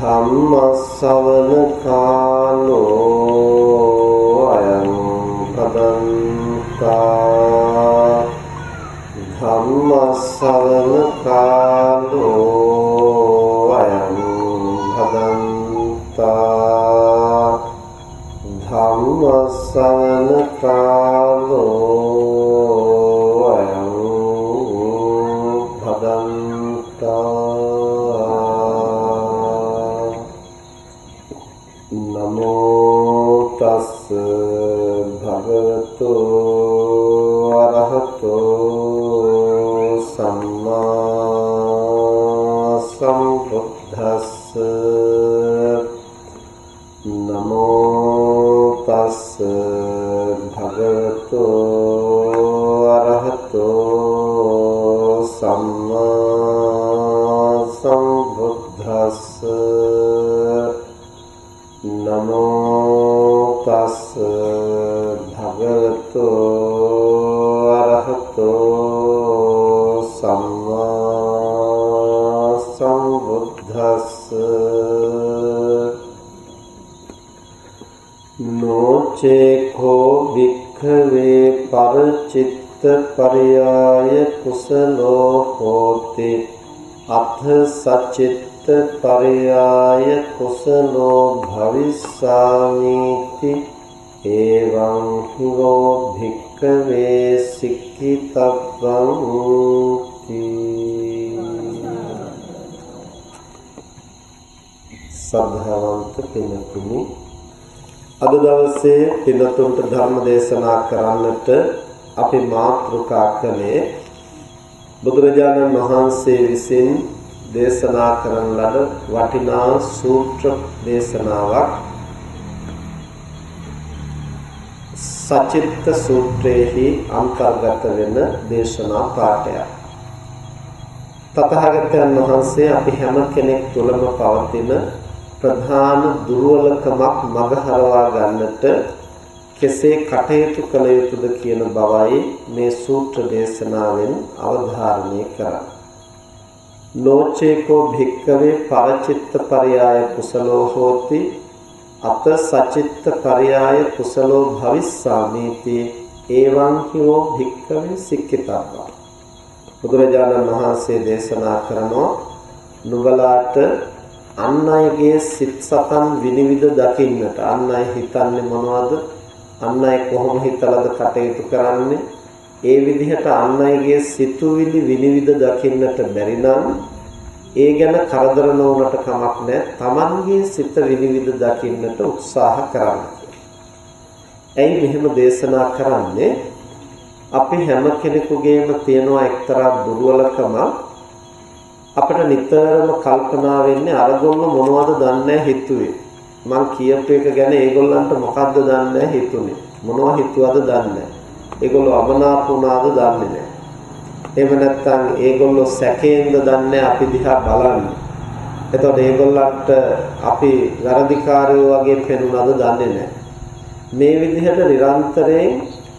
ධම්මස්සවන කාලෝ අයං පදන්තා ධම්මස්සවන කාලෝ අයං පදන්තා ධම්මස්සවන කාලෝ පරයාය කුසලෝ හෝති අත්ථ සචිත්ත පරයාය කුසලෝ භවිස්සාමීති එවං හිවෝ භික්ඛවේ සික්ඛිතබ්බං සද්ධාවන්ත පින්තුනි අද දවසේ පින්තුන්ට ධර්ම දේශනා කරන්නට අපි මාතෘකා කළේ බුදුරජාණන් වහන්සේ විසින් දේශනා කරන ලද වටිනා සූත්‍ර දේශනාවක් සචිත්ත සූත්‍රයේහි අන්තර්ගත වෙන දේශනා පාඩයක්. තථාගතයන් වහන්සේ අපි හැම කෙනෙක් තුළම පවතින ප්‍රධාන දුර්වලකමක් මගහරවා ගන්නට කෙසේ කටයුතු කළ යුතුද කියන බවයි මේ සූත්‍ර දේශනාවෙන් අවධාරණය කරන්නේ. නෝචේකෝ භික්කවේ පරචිත්ත පරයාය කුසලෝ හෝති අත සචිත්ත පරයාය කුසලෝ භවිස්සාමීති එවං හිවෝ භික්කවේ සික්කිතබ්බා බුදුරජාණන් වහන්සේ දේශනා කරනවා නුඹලාට අන් අයගේ සිත් සතන් විනිවිද දකින්නට අන් අය හිතන්නේ මොනවද අන් අය කොහොම හිතලාද කටයුතු කරන්නේ ඒ විදිහට අන් අයගේ සිතුවිලි විනිවිද දකින්නට බැරි නම් ඒ ගැන කරදර නොවනට කමක් නැහැ. Tamanගේ සිත විනිවිද දකින්නට උත්සාහ කරන්න. ඇයි මෙහෙම දේශනා කරන්නේ? අපි හැම කෙනෙකුගේම තියෙනවා එක්තරා දුර්වලකම අපිට නිතරම කල්පනා වෙන්නේ අරගොල්ල මොනවද දන්නේ හිතුවේ මං කියපු එක ගැන ඒගොල්ලන්ට මොකද්ද දන්නේ හිතුනේ? මොනවා හිතුවද දන්නේ? ඒගොල්ලෝ අමනාප වුණාද දන්නේ නැහැ. එහෙම නැත්නම් ඒගොල්ලෝ සැකයෙන්ද දන්නේ අපි දිහා බලන්නේ. එතකොට ඒගොල්ලන්ට අපි වැරදිකාරයෝ වගේ පෙනුනද දන්නේ නැහැ. මේ විදිහට නිරන්තරයෙන්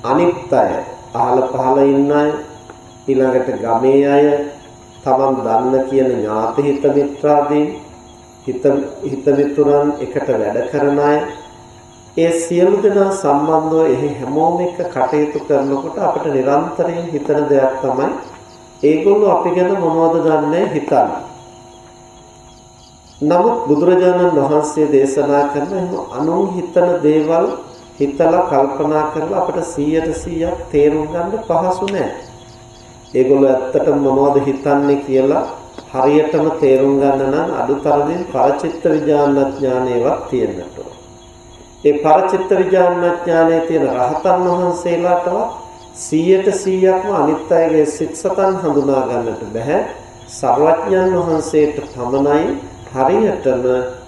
අනිත් අය අහල පහල ඉන්න අය ඊළඟට ගමේ අය තමන් දන්න කියන ඥාති හිත මිත්‍රාදී හිත හිත මිතුරන් එකට වැඩ කරන අය ඒ සියලු දෙනා සම්බන්ධව එහි හැමෝම එක්ක කටයුතු කරනකොට අපිට නිරන්තරයෙන් හිතන දෙයක් තමයි ඒගොල්ලෝ අපි ගැන මොනවද දන්නේ හිතන්නේ. නමුත් බුදුරජාණන් වහන්සේ දේශනා කරන එහෙම අනුන් හිතන දේවල් හිතලා කල්පනා කරලා අපිට 100ට 100ක් තේරුම් ගන්න පහසු නෑ. ඒගොල්ලෝ ඇත්තටම මොනවද හිතන්නේ කියලා හරියටම තේරුම් ගන්න නම් අදුතරමින් පරචිත්ත විඥානඥානයවත් තියෙන්නට ඒ පරචිත්ත විඥානඥානයේ තියෙන රහතන් වහන්සේලාටවත් 100ට 100ක්ම අනිත් අයගේ සිත් සතන් හඳුනා ගන්නට බෑ සර්වඥන් වහන්සේට පමණයි හරියටම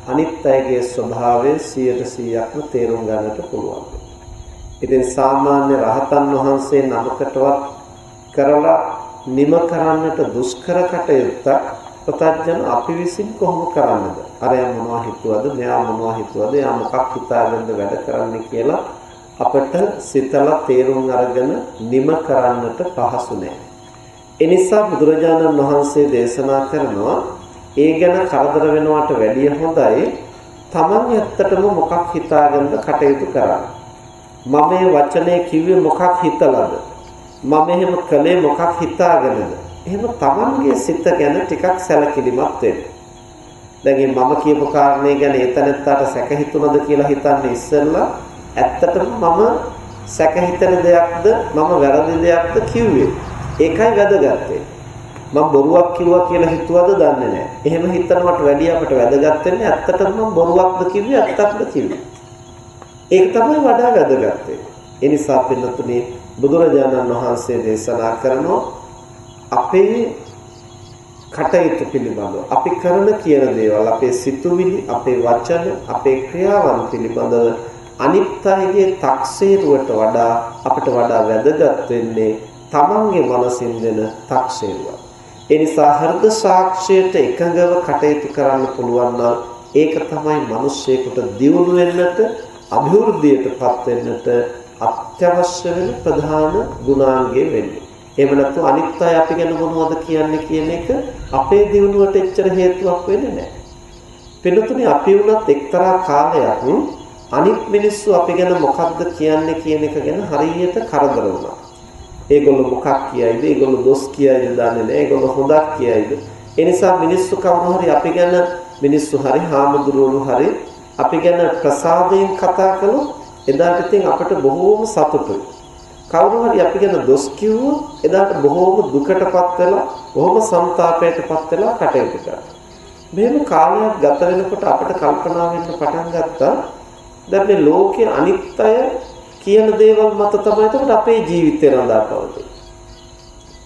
අනිත් අයගේ ස්වභාවය 100%ක්ම තේරුම් ගන්නට පුළුවන්. ඉතින් සාමාන්‍ය රහතන් වහන්සේ නමකටවත් කරලා නිම කරන්නට දුෂ්කර කටයුත්තක් ප්‍රත්‍යජන අපි විසින් කොහොම කරන්නද? අරයා මොනවා හිතුවද? මෙයා මොනවා හිතුවද? එයා මොකක් හිතාගෙනද වැඩ කරන්නේ කියලා අපට සිතලා තේරුම් අරගෙන නිම කරන්නට පහසු නෑ. ඒ නිසා බුදුරජාණන් වහන්සේ දේශනා කරනවා ඒ ගැන කරදර වෙනවට වැඩිය හොඳයි Taman ඇත්තටම මොකක් හිතාගෙනද කටයුතු කරන්නේ. මම මේ වචනේ කිව්වේ මොකක් හිතලාද? මම එහෙම කළේ මොකක් හිතාගෙනද? එහෙම Tamanගේ සිත ගැන ටිකක් සැලකිලිමත් වෙන්න. දැන් මම කියපු කාරණේ ගැන එතනත්තට සැක හිතුණද කියලා හිතන්නේ ඉස්සෙල්ලා ඇත්තටම මම සැක හිතන දෙයක්ද මම වැරදි දෙයක්ද කිව්වේ. ඒකයි වැදගත්තේ. මම බොරුවක් කිව්වා කියලා හිතුවද දන්නේ නැහැ. එහෙම හිතනවට වැඩිය අපට වැදගත් වෙන්නේ ඇත්තටම මම බොරුවක්ද කිව්වේ ඇත්තක්ද කිව්වේ. ඒක තමයි වඩා වැදගත් ඒ නිසා පින්නතුනේ බුදුරජාණන් වහන්සේ දේශනා කරනවා අපේ කටයුතු පිළිබඳව අපි කරන කියන දේවල් අපේ සිතුවිලි අපේ වචන අපේ ක්‍රියාවන් පිළිබඳව අනිත් අයගේ තක්සේරුවට වඩා අපිට වඩා වැදගත් වෙන්නේ තමන්ගේ මනසින් දෙන තක්සේරුව. ඒ නිසා හෘද සාක්ෂියට එකඟව කටයුතු කරන්න පුළුවන් නම් ඒක තමයි මිනිස්සෙකුට දියුණු වෙන්නට અભිවෘද්ධියටපත් වෙන්නට අත්‍යවශ්‍ය වෙන ප්‍රධාන ගුණාංගය වෙන්නේ. එහෙම නැත්නම් අනිත් අය අපි ගැන මොනවද කියන්නේ කියන එක අපේ දියුණුවට එච්චර හේතුවක් වෙන්නේ නැහැ. පිළිතුරේ අපි වුණත් එක්තරා කාලයක් අනිත් මිනිස්සු අපි ගැන මොකද්ද කියන්නේ කියන එක ගැන හරියට කරදර වුණා. ඒගොල්ලෝ මොකක් කියයිද? ඒගොල්ලෝ දොස් කියයිද දන්නේ නැහැ. ඒගොල්ලෝ හොඳක් කියයිද? ඒ නිසා මිනිස්සු කවුරු හරි අපි ගැන මිනිස්සු හරි හාමුදුරුවෝ හරි අපි ගැන ප්‍රසාදයෙන් කතා කළොත් එදාට ඉතින් අපිට බොහෝම සතුටුයි. කවුරු හරි අපි ගැන දොස් කිව්වොත් එදාට බොහෝම දුකටපත් වෙලා බොහෝම ਸੰతాපයටපත් වෙලා කටයුතු කරනවා. මෙහෙම කාලයක් ගත වෙනකොට අපිට කල්පනා වෙන්න පටන් ගත්තා දැන් මේ ලෝකයේ අනිත් අය කියන දේවල් මත තමයි එතකොට අපේ ජීවිතේ රඳා පවතින්නේ.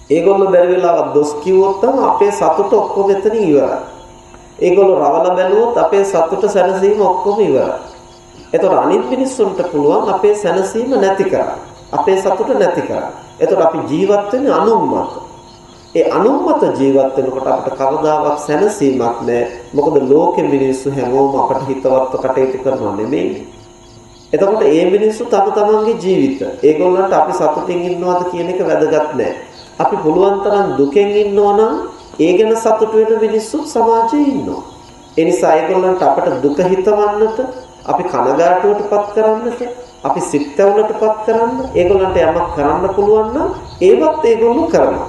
ඒගොල්ලෝ බැරි වෙලාවක් දොස් කිව්වොත් තමයි අපේ සතුට ඔක්කොම එතන ඉවරයි. ඒගොල්ලෝ රවල බැලුවොත් අපේ සතුට සැනසීම ඔක්කොම ඉවරයි. එතකොට අනිත් මිනිස්සුන්ට පුළුවන් අපේ සැනසීම නැති කරන්න. අපේ සතුට නැති කරන්න. එතකොට අපි ජීවත් වෙන්නේ අනුම්මත. ඒ අනුම්මත ජීවත් වෙනකොට අපිට කවදාවත් සැනසීමක් නැහැ. මොකද ලෝකෙ මිනිස්සු හැමෝම අපට හිතවත්ව කටයුතු කරනවා නෙමෙයි. එතකොට ඒ මිනිස්සු තම තමන්ගේ ජීවිත ඒගොල්ලන්ට අපි සතුටින් ඉන්නවද කියන එක වැදගත් නැහැ. අපි පුළුවන් තරම් දුකෙන් ඉන්නෝ නම් ඒ ගැන සතුට වෙන මිනිස්සු සමාජයේ ඉන්නවා. ඒ නිසා ඒගොල්ලන්ට අපට දුක හිතවන්නට, අපි කනගාටුවටපත් කරන්නට, අපි සිත්තවලටපත් කරන්න, ඒගොල්ලන්ට යමක් කරන්න පුළුවන් නම් ඒවත් ඒගොල්ලෝ කරනවා.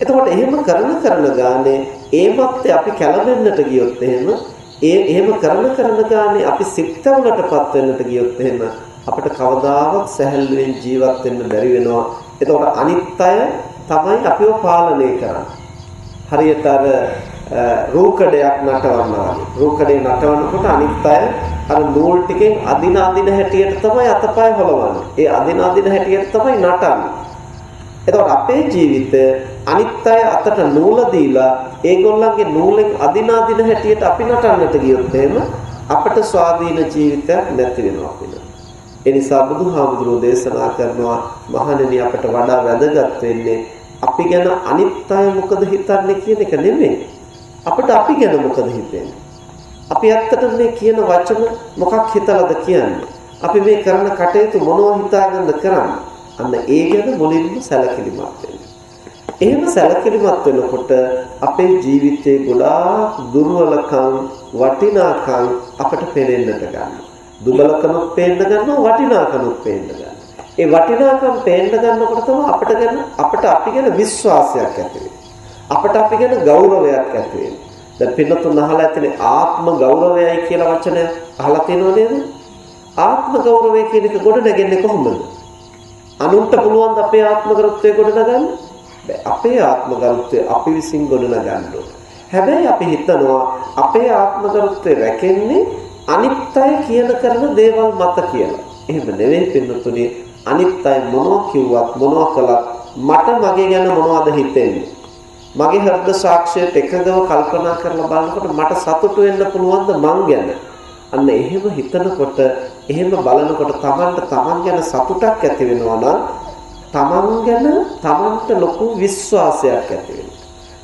එතකොට එහෙම කරන කරන ගානේ ඒවත් අපි කැළඹෙන්නට ගියොත් එහෙම ඒ එහෙම කරන කරන ගානේ අපි සිත්වලටපත් වෙන්නට ගියොත් එහෙම අපිට කවදාවත් සැහැල්ලුවෙන් ජීවත් වෙන්න බැරි වෙනවා. එතකොට අනිත් අය තමයි අපිව පාලනය කරන්නේ. හරියට අර රූකඩයක් නටවනවා. රූකඩේ නටවනකොට අනිත් අය අර නූල් ටිකෙන් අදින අදින හැටියට තමයි අතපය හොලවන්නේ. ඒ අදින අදින හැටියට තමයි නටන්නේ. එතකොට අපේ ජීවිතය අනිත් අය අතට නූල දීලා ඒගොල්ලන්ගේ නූලෙන් අදින අදින හැටියට අපි නටන්නට ගියොත් එහෙම අපට ස්වාධීන ජීවිතයක් නැති වෙනවා අපිට. ඒ නිසා බුදුහාමුදුරෝ දේශනා කරනවා මහණෙනි අපට වඩා වැදගත් වෙන්නේ අපි ගැන අනිත් අය මොකද හිතන්නේ කියන එක නෙමෙයි. අපිට අපි ගැන මොකද හිතෙන්නේ? අපි ඇත්තටම මේ කියන වචන මොකක් හිතලාද කියන්නේ? අපි මේ කරන කටයුතු මොනව හිතාගෙනද කරන්නේ? අන්න ඒ ගැන මුලින්ම සැලකිලිමත් වෙන්න. එහෙම සැලකිලිමත් වෙනකොට අපේ ජීවිතේ ගොඩාක් දුර්වලකම් වටිනාකම් අපට පේනෙන්නට ගන්නවා. දුබලකමක් පේන්න ගන්නවා වටිනාකමක් පේන්න ගන්නවා. ඒ වටිනාකම් පේන්න ගන්නකොට තමයි අපිට ගැන අපිට අපි ගැන විශ්වාසයක් ඇති අපිට අපි ගැන ගෞරවයක් ඇති වෙන්නේ. දැන් පින්නතුන් අහලා ඇතිනේ ආත්ම ගෞරවයයි කියලා වචනය අහලා තියෙනව නේද? ආත්ම ගෞරවය කියන එක ගොඩ නැගෙන්නේ කොහොමද? අනුන්ට පුළුවන් අපේ ආත්ම ගෞරවය ගොඩනගන්න? බෑ. අපේ ආත්ම ගෞරවය අපි විසින් ගොඩනගන්න හැබැයි අපි හිතනවා අපේ ආත්ම ගෞරවය රැකෙන්නේ අනිත් අය කියන කරන දේවල් මත කියලා. එහෙම නෙවෙයි පින්නතුනේ අනිත් අය මොනවා කිව්වත් මොනවා කළත් මට මගේ ගැන මොනවද හිතෙන්නේ? මගේ හෘද සාක්ෂියට එකගව කල්පනා කරලා බලනකොට මට සතුටු වෙන්න පුළුවන්ද මං ගැන? අන්න එහෙම හිතනකොට එහෙම බලනකොට Tamanට Taman ගැන සතුටක් ඇති වෙනවා නම් Taman ගැන Tamanට ලොකු විශ්වාසයක් ඇති වෙනවා.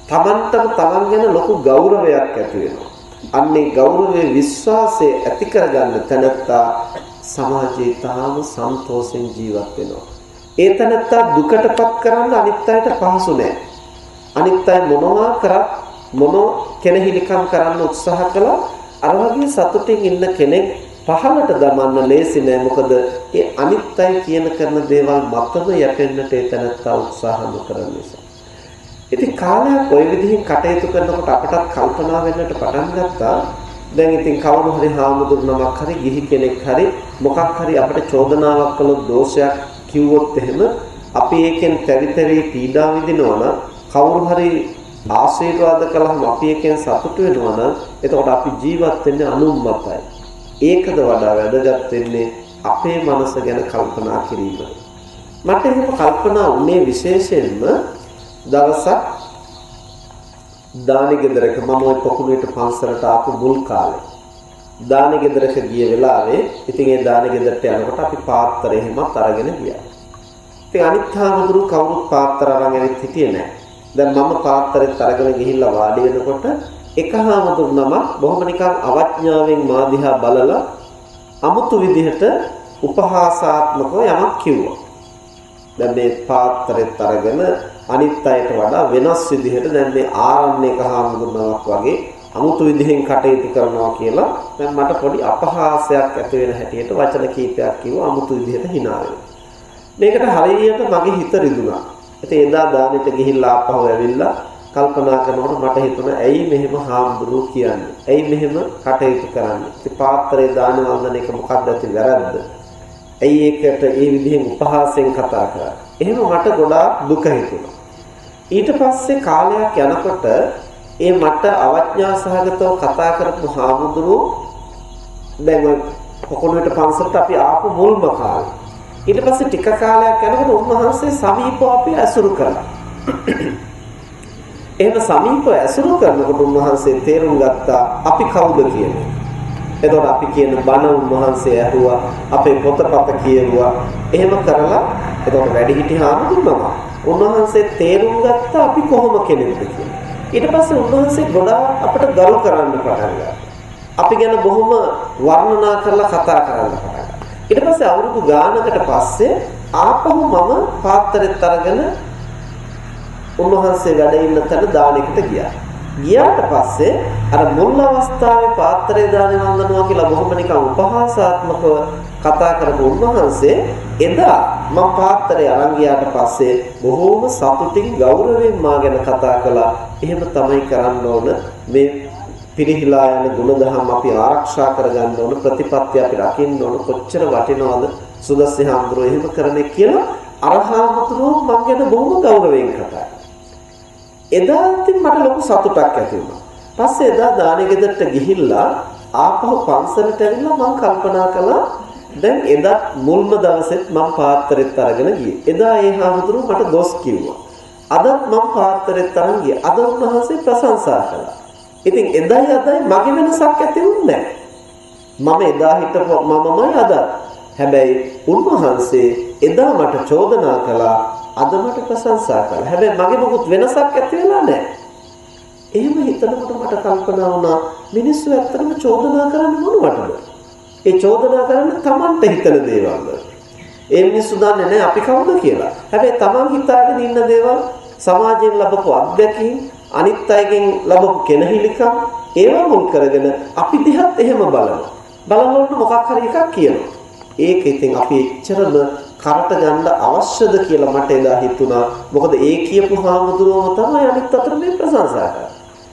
Tamanටම Taman ගැන ලොකු ගෞරවයක් ඇති වෙනවා. අන්නේ ගෞරවයේ විශ්වාසය ඇති කරගන්න තැනත්තා සමාජයේ තාම සන්තෝෂෙන් ජීවත් වෙනවා. ඒ තැනත්තා දුකටපත් කරන්න අනිත් අයට පහසු නෑ. අනිත් අය මොනවා කරත් මොන කෙනෙහිලිකම් කරන්න උත්සාහ කළා අර වගේ සතුටින් ඉන්න කෙනෙක් පහලට දමන්න ලේසි නෑ මොකද ඒ අනිත් අය කියන කරන දේවල් මතම යැපෙන්නට ඒ තැනත්තා උත්සාහ නොකරන නිසා. ඉතින් කාලයක් ওই විදිහින් කටයුතු කරනකොට අපටත් කල්පනා වෙන්නට පටන් ගත්තා දැන් ඉතින් කවුරු හරි හාමුදුරු නමක් හරි ගිහි කෙනෙක් හරි මොකක් හරි අපිට චෝදනාවක් කළොත් දෝෂයක් කිව්වොත් එහෙම අපි ඒකෙන් තැවි පීඩා විඳිනවා නම් කවුරු හරි ආශීර්වාද කළාම අපි එකෙන් සතුට වෙනවා නම් එතකොට අපි ජීවත් වෙන්නේ අනුම්මතයි. ඒකද වඩා වැදගත් වෙන්නේ අපේ මනස ගැන කල්පනා කිරීම. මට එහෙම කල්පනා වුණේ විශේෂයෙන්ම දවසක් දානි ගෙදරක මම ওই පොකුණුවට පන්සලට ආපු මුල් කාලේ දානි ගෙදරක ගිය වෙලාවේ ඉතින් ඒ දානි ගෙදරට යනකොට අපි පාත්‍රය එහෙමත් අරගෙන ගියා. ඉතින් අනිත් හාමුදුරු කවුරුත් පාත්‍ර අරන් ඇවිත් හිටියේ නැහැ. දැන් මම පාත්‍රෙත් අරගෙන ගිහිල්ලා වාඩි වෙනකොට එක හාමුදුරු නමක් බොහොම නිකන් අවඥාවෙන් මා දිහා බලලා අමුතු විදිහට උපහාසාත්මකව යමක් කිව්වා. දැන් මේ පාත්‍රෙත් අරගෙන අනිත් අයට වඩා වෙනස් විදිහට දැන් මේ ආරණ්‍යක හාමුදුරුවමක් වගේ අමුතු විදිහෙන් කටයුතු කරනවා කියලා දැන් මට පොඩි අපහාසයක් ඇති වෙන හැටියට වචන කීපයක් කිව්වා අමුතු විදිහට hina මේකට හරියට මගේ හිත රිදුනා. ඉතින් එදා දානෙට ගිහිල්ලා ආපහු ඇවිල්ලා කල්පනා කරනකොට මට හිතුණා ඇයි මෙහෙම හාමුදුරුවෝ කියන්නේ? ඇයි මෙහෙම කටයුතු කරන්නේ? ඉතින් පාත්‍රයේ දාන වන්දන එක මොකක්ද ඇති වැරද්ද? ඇයි ඒකට ඒ විදිහෙන් උපහාසයෙන් කතා කරන්නේ? එහෙම මට ගොඩාක් දුක හිතුණා. ඊට පස්සේ කාලයක් යනකොට ඒ මට අවඥා සහගතව කතා කරපු හාමුදුරුවෝ දැන් කොකොණුවට පන්සලට අපි ආපු මුල්ම කාලේ ඊට පස්සේ ටික කාලයක් යනකොට උන්වහන්සේ සමීපව අපි ඇසුරු කළා. එහෙම සමීපව ඇසුරු කරනකොට උන්වහන්සේ තේරුම් ගත්තා අපි කවුද කියන්නේ. එතකොට අපි කියන බණ උන්වහන්සේ ඇහුවා, අපේ පොතපත කියුවා. එහෙම කරලා එතකොට වැඩිහිටි හාමුදුරුවෝ උන්වහන්සේ තේරුම් ගත්තා අපි කොහොම කෙනෙක්ද කියලා. ඊට පස්සේ උන්වහන්සේ ගොඩාක් අපට ගරු කරන්න පටන් ගත්තා. අපි ගැන බොහොම වර්ණනා කරලා කතා කරන්න පටන් ඊට පස්සේ අවුරුදු ගානකට පස්සේ ආපහු මම පාත්‍රෙත් අරගෙන උන්වහන්සේ වැඩ ඉන්න තැන දානෙකට ගියා. ගියාට පස්සේ අර මුල් අවස්ථාවේ පාත්‍රය දාන වන්දනවා කියලා බොහොම නිකන් උපහාසාත්මකව කතා කරපු උන්වහන්සේ එදා මම පාත්‍රය අරන් ගියාට පස්සේ බොහොම සතුටින් ගෞරවයෙන් මා ගැන කතා කළා. එහෙම තමයි කරන්න ඕන මේ පිරිහිලා යන ගුණධම් අපි ආරක්ෂා කරගන්න ඕන ප්‍රතිපත්ති අපි රකින්න ඕන කොච්චර වටිනවද සුදස්සේ හාමුදුරුවෝ එහෙම කරන්නේ කියලා අරහාමුදුරුවෝ මං ගැන බොහොම ගෞරවයෙන් කතා එදා ඉතින් මට ලොකු සතුටක් ඇති වුණා. පස්සේ එදා දානෙ ගෙදරට ගිහිල්ලා ආපහු පන්සලට ඇවිල්ලා මං කල්පනා කළා දැන් එදා මුල්ම දවසෙත් මම පාත්‍රෙත් අරගෙන ගියේ. එදා ඒ හාමුදුරුවෝ මට දොස් කිව්වා. අදත් මම පාත්‍රෙත් අරන් ගියා. අද උන්වහන්සේ ප්‍රශංසා කළා. ඉතින් එදායි අදයි මගේ වෙනසක් ඇති වුණේ මම එදා හිටපු මමමයි අද. හැබැයි උන්වහන්සේ එදා මට චෝදනා කළා අද මට ප්‍රශංසා කළා. හැබැයි මගේ මොකුත් වෙනසක් ඇති වෙලා නැහැ. එහෙම හිතනකොට මට කල්පනා වුණා මිනිස්සු ඇත්තටම චෝදනා කරන්නේ මොනවටද? ඒ චෝදනා කරන්නේ Tamante හිතන දේවල්ද? ඒ මිනිස්සු දන්නේ නැහැ අපි කවුද කියලා. හැබැයි Taman හිතාගෙන ඉන්න දේවල් සමාජයෙන් ලැබපු අත්දැකීම් අනිත් අයගෙන් ලැබපු කෙනහිලිකම් ඒවා මුල් කරගෙන අපි දිහත් එහෙම බලනවා. බලනකොට මොකක් හරි එකක් කියනවා. ඒක ඉතින් අපි එච්චරම කරට ගන්න අවශ්‍යද කියලා මට එදා හිතුණා. මොකද ඒ කියපු හාමුදුරුවම තමයි අනිත් අතට මේ ප්‍රශංසා කරන්නේ.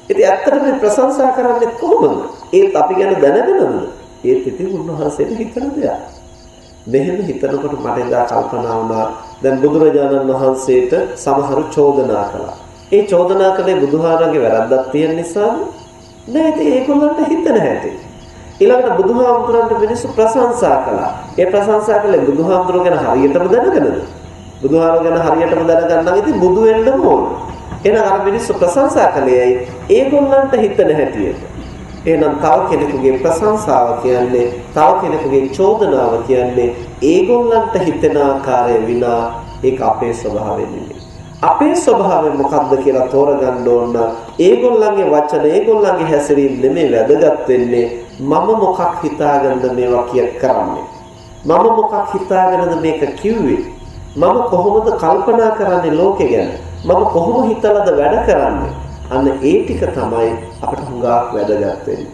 ඉතින් ඇත්තට මේ ප්‍රශංසා කරන්නේ කොහොමද? ඒත් අපි ගැන දැනගෙනද? ඒත් ඉතින් උන්වහන්සේට හිතන දෙයක්. මෙහෙම හිතනකොට මට එදා කල්පනා වුණා දැන් බුදුරජාණන් වහන්සේට සමහරු චෝදනා කළා. ඒ චෝදනා කළේ බුදුහාරගේ වැරද්දක් තියෙන නිසාද? නෑ ඉතින් ඒගොල්ලන්ට හිතන හැටි. ඊළඟට බුදුහාමුදුරන්ට මිනිස්සු ප්‍රශංසා කළා. ඒ ප්‍රශංසා කළේ බුදුහාමුදුර ගැන හරියටම දැනගෙනද? බුදුහාමුදුර ගැන හරියටම දැනගන්න නම් ඉතින් බුදු වෙන්න ඕන. එහෙනම් අර මිනිස්සු ප්‍රශංසා කළේයි ඒගොල්ලන්ට හිතන හැටියට. එහෙනම් තව කෙනෙකුගේ ප්‍රශංසාව කියන්නේ තව කෙනෙකුගේ චෝදනාව කියන්නේ ඒගොල්ලන්ට හිතෙන ආකාරය විනා ඒක අපේ ස්වභාවය නෙමෙයි. අපේ ස්වභාවය මොකක්ද කියලා තෝරගන්න ඕන. ඒගොල්ලන්ගේ වචන ඒගොල්ලන්ගේ හැසිරීම නෙමෙයි වැදගත් වෙන්නේ. මම මොකක් හිතාගෙනද මේවා කිය කරන්නේ? මම මොකක් හිතාගෙනද මේක කිව්වේ? මම කොහොමද කල්පනා කරන්නේ ලෝකෙ ගැන? මම කොහොම හිතලාද වැඩ කරන්නේ? අන්න ඒ ටික තමයි අපට හුඟක් වැදගත් වෙන්නේ.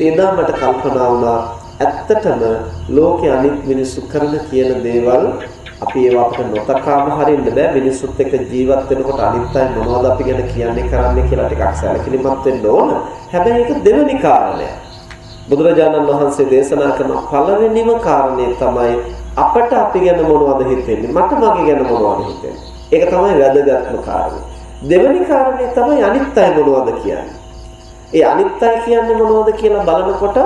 එදා මට කල්පනා වුණා ඇත්තටම ලෝකේ අනිත් මිනිස්සු කරන කියන දේවල් අපි ඒවා අපිට නොතකාම හරින්න බෑ මිනිස්සුත් එක්ක ජීවත් වෙනකොට අනිත් අය මොනවද අපි ගැන කියන්නේ කරන්නේ කියලා ටිකක් සැලකිලිමත් වෙන්න ඕන. හැබැයි ඒක දෙවෙනි කාරණය. බුදුරජාණන් වහන්සේ දේශනා කරන පළවෙනිම කාරණේ තමයි අපට අපි ගැන මොනවද හිතෙන්නේ මට මගේ ගැන මොනවද හිතෙන්නේ. ඒක තමයි වැදගත්ම කාරණේ. දෙවෙනි කාරණේ තමයි අනිත් අය මොනවද කියන්නේ. ඒ අනිත් අය කියන්නේ මොනවද කියලා බලනකොට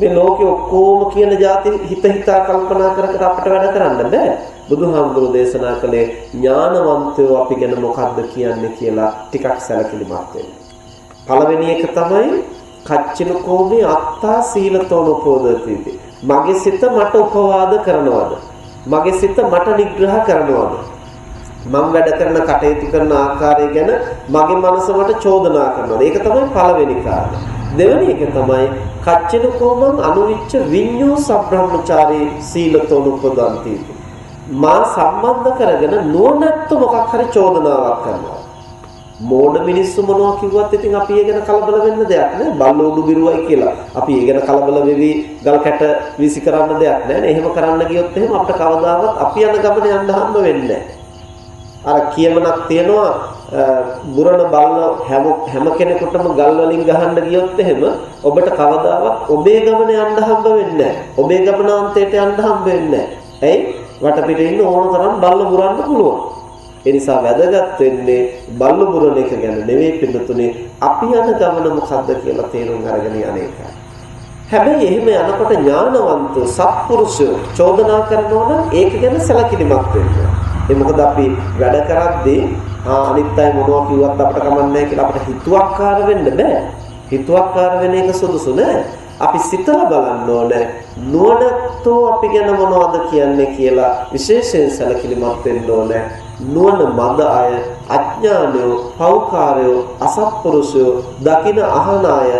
මේ ලෝකෙ ඔක්කොම කියන જાති හිත හිතා කල්පනා කර කර අපිට වැඩ කරන්න බෑ. බුදුහාමුදුරෝ දේශනා කළේ ඥානවන්තයෝ අපි ගැන මොකද්ද කියන්නේ කියලා ටිකක් සැලකිලිමත් වෙන්න. පළවෙනි එක තමයි කච්චින කෝමේ අත්තා සීලතෝන උපෝදති. මගේ සිත මට උපවාද කරනවද? මගේ සිත මට නිග්‍රහ කරනවද? මම වැඩ කරන කටයුතු කරන ආකාරය ගැන මගේ මනස මට චෝදනා කරනවා. ඒක තමයි පළවෙනි කාරණා. දෙවෙනි එක තමයි කච්චින කෝමං අනුවිච්ච විඤ්ඤෝ සබ්‍රහ්මචාරී සීලතෝන උපදන්ති. මා සම්බන්ධ කරගෙන නුවණැත්තු මොකක් හරි චෝදනාවක් කරනවා. මෝඩ මිනිස්සු මොනවා කිව්වත් ඉතින් අපි ඒ ගැන කලබල වෙන්න දෙයක් නෑ. බල්ල උඩු බිරුවයි කියලා. අපි ඒ ගැන කලබල වෙවි ගල් කැට වීසි කරන්න දෙයක් නෑ. එහෙම කරන්න ගියොත් එහෙම අපිට කවදාවත් අපි යන ගමන යන්න හම්බ වෙන්නේ අර කියමනක් තියෙනවා බුරණ බල්ල හැම හැම කෙනෙකුටම ගල් වලින් ගහන්න ගියොත් එහෙම ඔබට කවදාවත් ඔබේ ගමන යන්න හම්බ වෙන්නේ ඔබේ ගමනාන්තයට යන්න හම්බ වෙන්නේ ඇයි? වටපිට ඉන්න ඕන තරම් බල්ල බුරන්න පුළුවන්. ඒ නිසා වැදගත් වෙන්නේ බල්ල බුරණ එක ගැන නෙවෙයි පිළිතුනේ අපි යන ගමන මොකද්ද කියලා තේරුම් අරගෙන යන එකයි. හැබැයි එහෙම යනකොට ඥානවන්ත සත්පුරුෂයෝ චෝදනා කරනවා නම් ඒක ගැන සැලකිලිමත් වෙන්න. ඒ මොකද අපි වැඩ කරද්දී ආ අනිත් අය මොනවා කිව්වත් අපිට කමන්නේ කියලා අපිට හිතුවක්කාර වෙන්න බෑ. හිතුවක්කාර වෙන එක සුදුසු නෑ. අපි සිතලා බලන්න ඕනේ නුවණතෝ අපි ගැන මොනවද කියන්නේ කියලා විශේෂයෙන් සැලකිලිමත් වෙන්න ඕනේ. නුවණ මද අය අඥානයෝ පෞකාරයෝ අසත්පුරුෂයෝ දකින අහන අය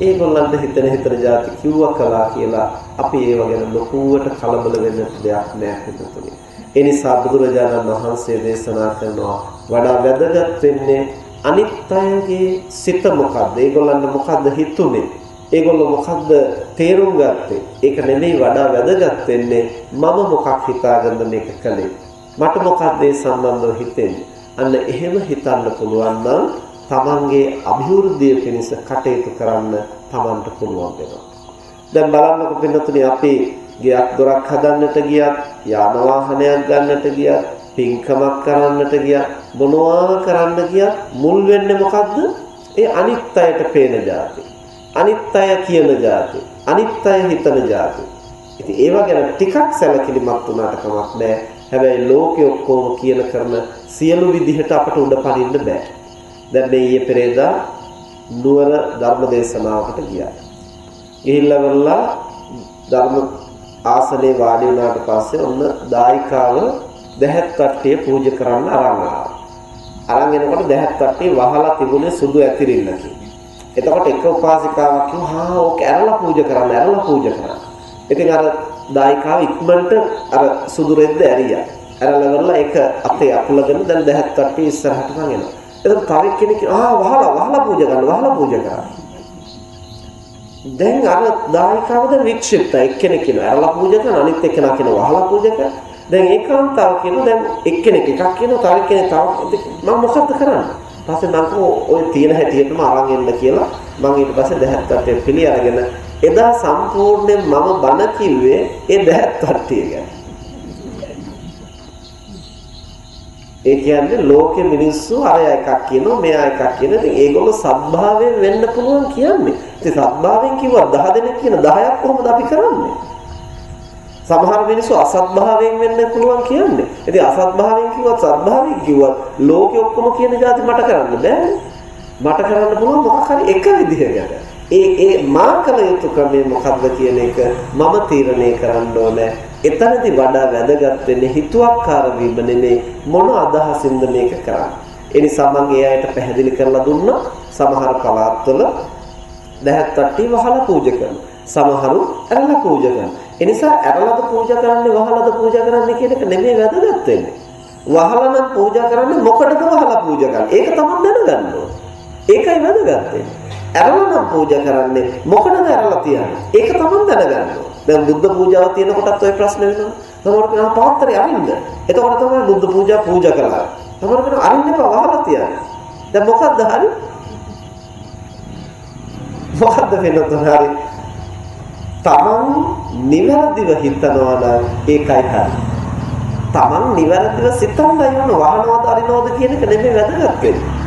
ඒගොල්ලන්ට හිතන හිතන જાති කිව්වා කළා කියලා අපි ඒව ගැන ලොකුවට කලබල වෙන්න දෙයක් නෑ හිතතුනේ. ඒ නිසා බුදුරජාණන් වහන්සේ දේශනා කරනවා වඩා වැදගත් වෙන්නේ අනිත් අයගේ සිත මොකද්ද? ඒගොල්ලන්ට මොකද්ද හිතුනේ? ඒගොල්ලෝ මොකද්ද තේරුම් ගත්තේ? ඒක නෙමෙයි වඩා වැදගත් වෙන්නේ මම මොකක් හිතාගෙන මේක කළේ. මට මොකක්ද ඒ සම්බන්ධව හිතෙන්නේ? අන්න එහෙම හිතන්න පුළුවන් නම් තමන්ගේ અભිවෘද්ධිය පිණිස කටයුතු කරන්න තමන්ට පුළුවන් වෙනවා. දැන් බලන්නකො පින්නතුනි අපි ගයක් දොරක් හදන්නට ගියත්, යාන වාහනයක් ගන්නට ගියත්, පින්කමක් කරන්නට ගියත්, මොනවා කරන්න ගියත් මුල් වෙන්නේ මොකද්ද? ඒ අනිත් අයට පේන જાති. අනිත් අය කියන જાති. අනිත් අය හිතන જાති. ඉතින් ඒවා ගැන ටිකක් සැලකිලිමත් වුණාට කමක් නැහැ. හැබැයි ලෝකෙ ඔක්කොම කියන කරන සියලු විදිහට අපට උඩ පනින්න බෑ. දැන් මේ ඊයේ පෙරේදා නුවර ධර්ම දේශනාවකට ගියා. ගිහිල්ලා වරලා ධර්ම ආසනේ වාඩි වුණාට පස්සේ ඔන්න දායිකාව දැහැත් කට්ටිය පූජා කරන්න අරන් ආවා. අරන් එනකොට දැහැත් කට්ටිය වහලා තිබුණේ සුදු ඇතිරිල්ලකින්. එතකොට එක උපාසිකාවක් කිව්වා හා ඕක ඇරලා පූජා කරන්න ඇරලා පූජා කරන්න. ඉතින් අර දායිකාව ඉක්මනට අර සුදු රෙද්ද ඇරියා. ඇරලා කරලා ඒක අපේ අකුලගෙන දැන් දැහත් කට්ටිය ඉස්සරහටම එනවා. එතකොට තව කෙනෙක් ආ වහලා වහලා පූජා කරන්න වහලා පූජා කරන්න. දැන් අර දායිකාව දැන් වික්ෂිප්තයි එක්කෙනෙක් කියනවා ඇරලා පූජා කරන අනිත් එක්කෙනා කියනවා වහලා පූජා කරන. දැන් ඒකාන්තාව කියනවා දැන් එක්කෙනෙක් එකක් කියනවා තව කෙනෙක් තව මම මොකද්ද කරන්නේ? පස්සේ මම ඔය තියෙන හැටියටම අරන් එන්න කියලා මම ඊට පස්සේ දැහත් කට්ටිය පිළි අරගෙන එදා සම්පූර්ණයෙන් මම බන කිව්වේ ඒ දැහත් කට්ටිය ගැන. ඒ කියන්නේ ලෝකෙ මිනිස්සු අර එකක් කියනවා මෙයා එකක් කියනවා. ඉතින් ඒගොල්ලෝ සබ්භාවයෙන් වෙන්න පුළුවන් කියන්නේ. ඉතින් සබ්භාවයෙන් කිව්වා 10 දෙනෙක් කියන 10ක් කොහොමද අපි කරන්නේ? සමහර මිනිස්සු අසත්භාවයෙන් වෙන්න පුළුවන් කියන්නේ. ඉතින් අසත්භාවයෙන් කිව්වත් සත්භාවයෙන් කිව්වත් ලෝකෙ ඔක්කොම කියන જાති මට කරන්න බෑ. මට කරන්න පුළුවන් මොකක් හරි එක විදිහකට. ඒ ඒ මා කල යුතු ක්‍රමය මොකක්ද කියන එක මම තීරණය කරන්න ඕනේ. එතනදී වඩා වැදගත් වෙන්නේ හිතුවක්කාර වීම නෙමෙයි මොන අදහසින්ද මේක කරන්නේ. ඒ නිසා මම ඒ අයට පැහැදිලි කරලා දුන්නා. සමහර පළාත්වල දැහත් තට්ටි වහලා පූජා කරනවා. සමහරු ඇරලා පූජා කරනවා. ඒ නිසා ඇරලාද පූජා කරන්නේ වහලාද පූජා කරන්නේ කියන එක නෙමෙයි වැදගත් වෙන්නේ. වහලා නම් පූජා කරන්නේ මොකටද වහලා පූජා කරන්නේ? ඒක තමයි දැනගන්න ඕනේ. ඒකයි වැදගත් වෙන්නේ. ඇරලා නම් පූජා කරන්නේ මොකටද ඇරලා තියන්නේ? ඒක තමයි දැනගන්න ඕනේ. දැන් බුද්ධ පූජාව තියෙන කොටත් ওই ප්‍රශ්න වෙනවා. තමෝර කියන පාත්‍රය අරින්න. එතකොට තමයි බුද්ධ පූජා පූජා කරලා. තමෝර කියන අරින්න එපා වහලා තියන්නේ. දැන් මොකද්ද හරි? මොකද්ද වෙනතන හරි? තමන් නිවැරදිව හිතනවා නම් ඒකයි හරි. තමන් නිවැරදිව සිතන්නයි ඕන වහනවද අරිනවද කියන එක නෙමෙයි වැදගත් වෙන්නේ.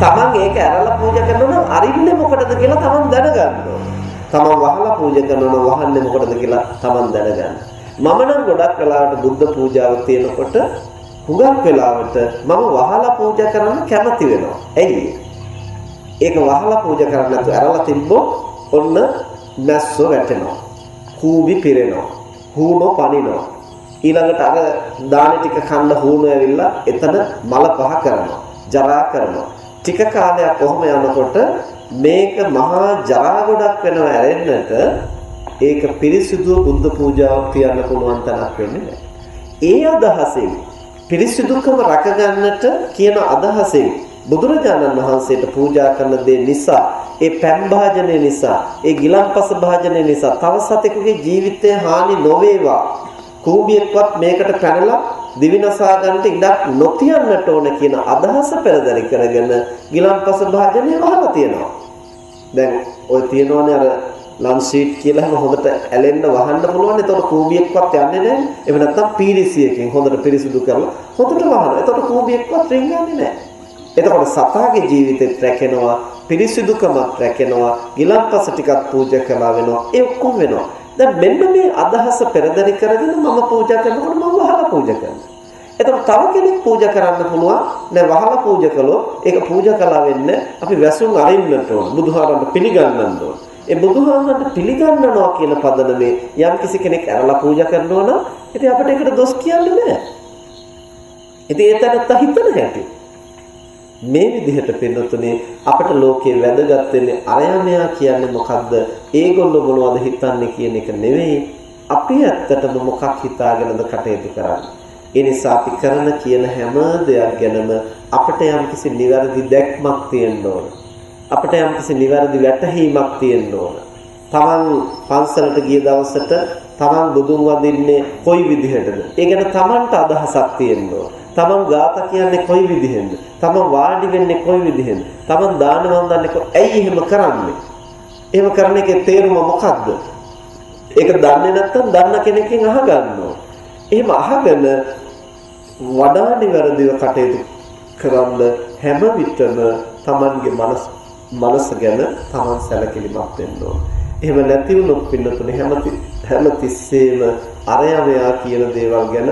තමන් ඒක ඇරලා පූජා කරනවා නම් අරින්නේ මොකටද කියලා තමන් දැනගන්න තමන් වහලා පූජා කරනවා නම් වහන්නේ මොකටද කියලා තමන් දැනගන්න. මම නම් ගොඩක් වෙලාවට බුද්ධ පූජාව තියෙනකොට හුඟක් වෙලාවට මම වහලා පූජා කරන්න කැමති වෙනවා. ඇයි? ඒක වහලා පූජා කරන්න නැතුව ඇරලා තිබ්බොත් ඔන්න මැස්සෝ වැටෙනවා. කූඹි පිරෙනවා. හූනෝ පනිනවා. ඊළඟට අර දානි ටික කන්න හූනෝ ඇවිල්ලා එතන මල පහ කරනවා. ජරා කරනවා. ටික කාලයක් කොහොම යනකොට මේක මහා ජරා ගොඩක් වෙනවා ඇරෙන්නට ඒක පිරිසිදු බුද්ධ පූජාවක් තියන්න පුළුවන් තරක් වෙන්නේ නැහැ. ඒ අදහසින් පිරිසිදුකම රැකගන්නට කියන අදහසින් බුදුරජාණන් වහන්සේට පූජා කරන දේ නිසා ඒ පැම් භාජනය නිසා ඒ ගිලන්පස භාජනය නිසා තව සතෙකුගේ ජීවිතය හානි නොවේවා කූඹියෙක්වත් මේකට පැනලා දිවිනසා ගන්නට ඉඩක් නොතියන්නට ඕන කියන අදහස පෙරදරි කරගෙන ගිලන්පස භාජනය වහලා තියෙනවා දැන් ඔය තියෙනවනේ අර ලම් ෂීට් කියලා හැම හොඳට ඇලෙන්න වහන්න පුළුවන්. එතකොට කූඹියක්වත් යන්නේ නැහැ. එහෙම නැත්නම් පීරිසියකින් හොඳට පිරිසිදු කරලා හොඳට වහනවා. එතකොට කූඹියක්වත් රිංගන්නේ නැහැ. එතකොට සතාගේ ජීවිතෙත් රැකෙනවා, පිරිසිදුකමත් රැකෙනවා, ගිලන්පස ටිකක් පූජා කළා වෙනවා. ඒ ඔක්කොම වෙනවා. දැන් මෙන්න මේ අදහස පෙරදරි කරගෙන මම පූජා කරනකොට මම වහලා පූජා කරනවා. එතකොට තව කෙනෙක් පූජා කරන්න පුළුවන් නෑ වහලා පූජා කළොත් ඒක පූජා කළා වෙන්නේ අපි වැසුම් අරින්නට ඕන බුදුහාරන්ට පිළිගන්නන්න ඕන ඒ බුදුහාරන්ට පිළිගන්නනවා කියන පදනමේ යම් කිසි කෙනෙක් අරලා පූජා කරනවා නම් ඉතින් අපිට ඒකට දොස් කියන්නේ නෑ ඉතින් ඒ තැනත්ත හිතන හැටි මේ විදිහට පින්නතුනේ අපට ලෝකේ වැදගත් වෙන්නේ අරයමයා කියන්නේ මොකද්ද? ඒගොල්ලෝ මොනවද හිතන්නේ කියන එක නෙවෙයි. අපි ඇත්තටම මොකක් හිතාගෙනද කටයුතු කරන්නේ? ඒ නිසා අපි කරන කියන හැම දෙයක් ගැනම අපිට යම්කිසි නිවැරදි දැක්මක් තියෙන්න ඕන. අපිට යම්කිසි නිවැරදි වැටහීමක් තියෙන්න ඕන. තමන් පන්සලට ගිය දවසට තමන් බුදුන් වදින්නේ කොයි විදිහටද? ඒ ගැන තමන්ට අදහසක් තියෙන්න ඕන. තමන් ගාථා කියන්නේ කොයි විදිහෙන්ද? තමන් වාඩි වෙන්නේ කොයි විදිහෙන්ද? තමන් දාන වන්දන්නේ ඇයි එහෙම කරන්නේ? එහෙම කරන එකේ තේරුම මොකක්ද? ඒක දන්නේ නැත්නම් දන්න කෙනකින් අහගන්න එහෙම අහගෙන වඩා නිවැරදිව කටයුතු කරන්න හැම විටම තමන්ගේ මනස මනස ගැන තමන් සැලකිලිමත් වෙන්න ඕන. එහෙම නැති වුණොත් පින්නතුනේ හැම හැම තිස්සෙම අරයවයා කියන දේවල් ගැන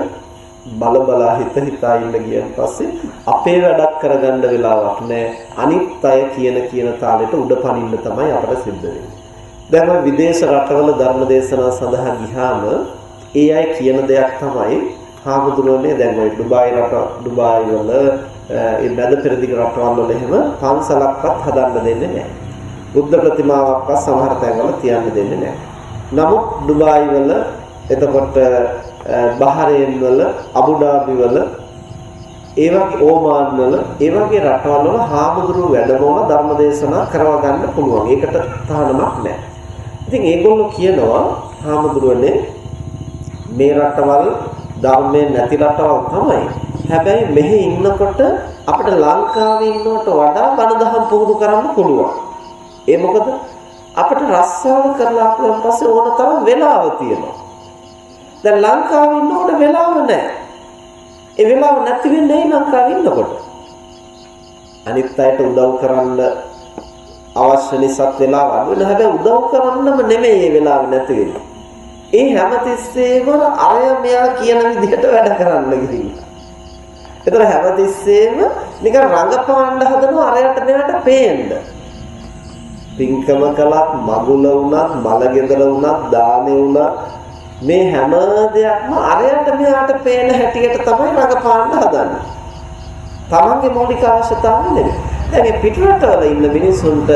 බල බලා හිත හිතා ඉන්න ගියන් පස්සේ අපේ වැඩක් කරගන්න වෙලාවක් නැහැ. අනිත් අය කියන කියන තාලෙට උඩ පනින්න තමයි අපට සිද්ධ වෙන්නේ. දැන් විදේශ රටවල ධර්ම දේශනා සඳහා ගියාම ඒ අය කියන දෙයක් තමයි හාමුදුරුවනේ දැන් ওই ඩුබායි රට ඩුබායි වල ඒ මැද පෙරදිග රටවල් වල එහෙම පන්සලක්වත් හදන්න දෙන්නේ නැහැ. බුද්ධ ප්‍රතිමාවක්වත් සමහර තැන්වල තියන්න දෙන්නේ නැහැ. නමුත් ඩුබායි වල එතකොට බහරේන් වල අබුඩාබි වල ඒ වගේ ඕමාන් වල ඒ වගේ රටවල් වල හාමුදුරුවෝ වැඩමවල ධර්මදේශනා කරව ගන්න පුළුවන්. ඒකට තහනමක් නැහැ. ඉතින් ඒගොල්ලෝ කියනවා හාමුදුරුවනේ මේ රටවල් ධර්මයේ නැති රටවල් තමයි. හැබැයි මෙහි ඉන්නකොට අපිට ලංකාවේ ඉන්නවට වඩා බණ දහම් පුහුණු කරන්න පුළුවන්. ඒ මොකද අපිට රස්සාව කරලා ආපුවන් පස්සේ ඕන තරම් වෙලාව තියෙනවා. දැන් ලංකාවේ ඉන්නකොට වෙලාව නැහැ. ඒ වෙලාව නැති වෙන්නේ ලංකාවේ ඉන්නකොට. අනිත් අයට උදව් කරන්න අවශ්‍ය නිසාත් වෙලාව අඩු වෙන හැබැයි උදව් කරන්නම නෙමෙයි මේ වෙලාව නැති වෙන්නේ. ඒ හැමතිස්සෙම අරය මෙයා කියන විදිහට වැඩ කරන්න ගිහිල්ලා. ඒතර හැමතිස්සෙම නිකන් රඟපාන්න හදනවා අරයට මෙයාට පේන්න. පින්කම කළත් මගුල වුණත් මලගෙදර වුණත් දානේ වුණත් මේ හැම දෙයක්ම අරයට මෙයාට පේන හැටියට තමයි රඟපාන්න හදන්නේ. තමන්ගේ මৌলিক අවශ්‍යතාවය නෙමෙයි. දැන් මේ පිටරටවල ඉන්න මිනිස්සුන්ට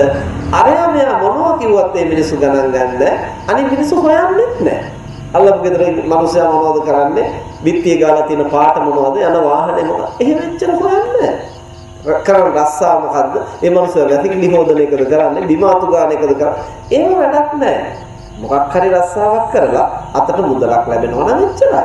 අරයා මෙයා මොනවා කිව්වත් ඒ මිනිස්සු ගණන් ගන්න අනිත් මිනිස්සු හොයන්නේ නැහැ. අල්ලපු ගෙදර මිනිස්සයා මොනවද කරන්නේ? බිත්තිය ගාලා තියෙන පාට මොනවද? යන වාහනේ මොකක්ද? එහෙම එච්චර හොයන්නේ කරන රස්සා මොකද්ද? ඒ මිනිස්සයා වැතිකිලි හොදන එකද කරන්නේ? බිමාතු ගාන එකද කරන්නේ? ඒව වැඩක් නැහැ. මොකක් හරි රස්සාවක් කරලා අතට මුදලක් ලැබෙනවා නම් එච්චරයි.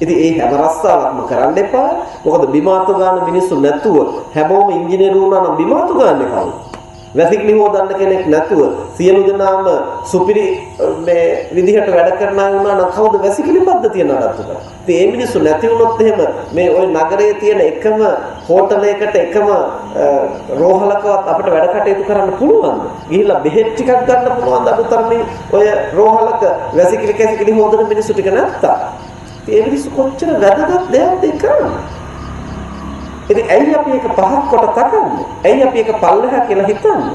ඉතින් ඒ හැම රස්සාවක්ම කරන්න එපා. මොකද බිමාතු ගාන මිනිස්සු නැතුව හැමෝම ඉංජිනේරු වුණා නම් බිමාතු ගාන්නේ කවුද? වැසිකිලි හොදන්න කෙනෙක් නැතුව සියලු දෙනාම සුපිරි මේ විදිහට වැඩ කරන අය වුණා නම් කවුද වැසිකිලි පද්ධතිය නඩත්තු කරන්නේ? ඉතින් මේ මිනිස්සු නැති වුණොත් එහෙම මේ ওই නගරයේ තියෙන එකම හෝටලයකට එකම රෝහලකවත් අපිට වැඩ කටයුතු කරන්න පුළුවන්ද? ගිහිල්ලා බෙහෙත් ටිකක් ගන්න පුළුවන්ද අදුතරමේ ඔය රෝහලක වැසිකිලි කැසිකිලි හොදන මිනිස්සු ටික නැත්තා. ඒ මිනිස්සු කොච්චර වැදගත් දෙයක්ද කරන්නේ? ඉතින් ඇයි අපි ඒක පහක් කොට තකන්නේ? ඇයි අපි ඒක පල්ලෙහා කියලා හිතන්නේ?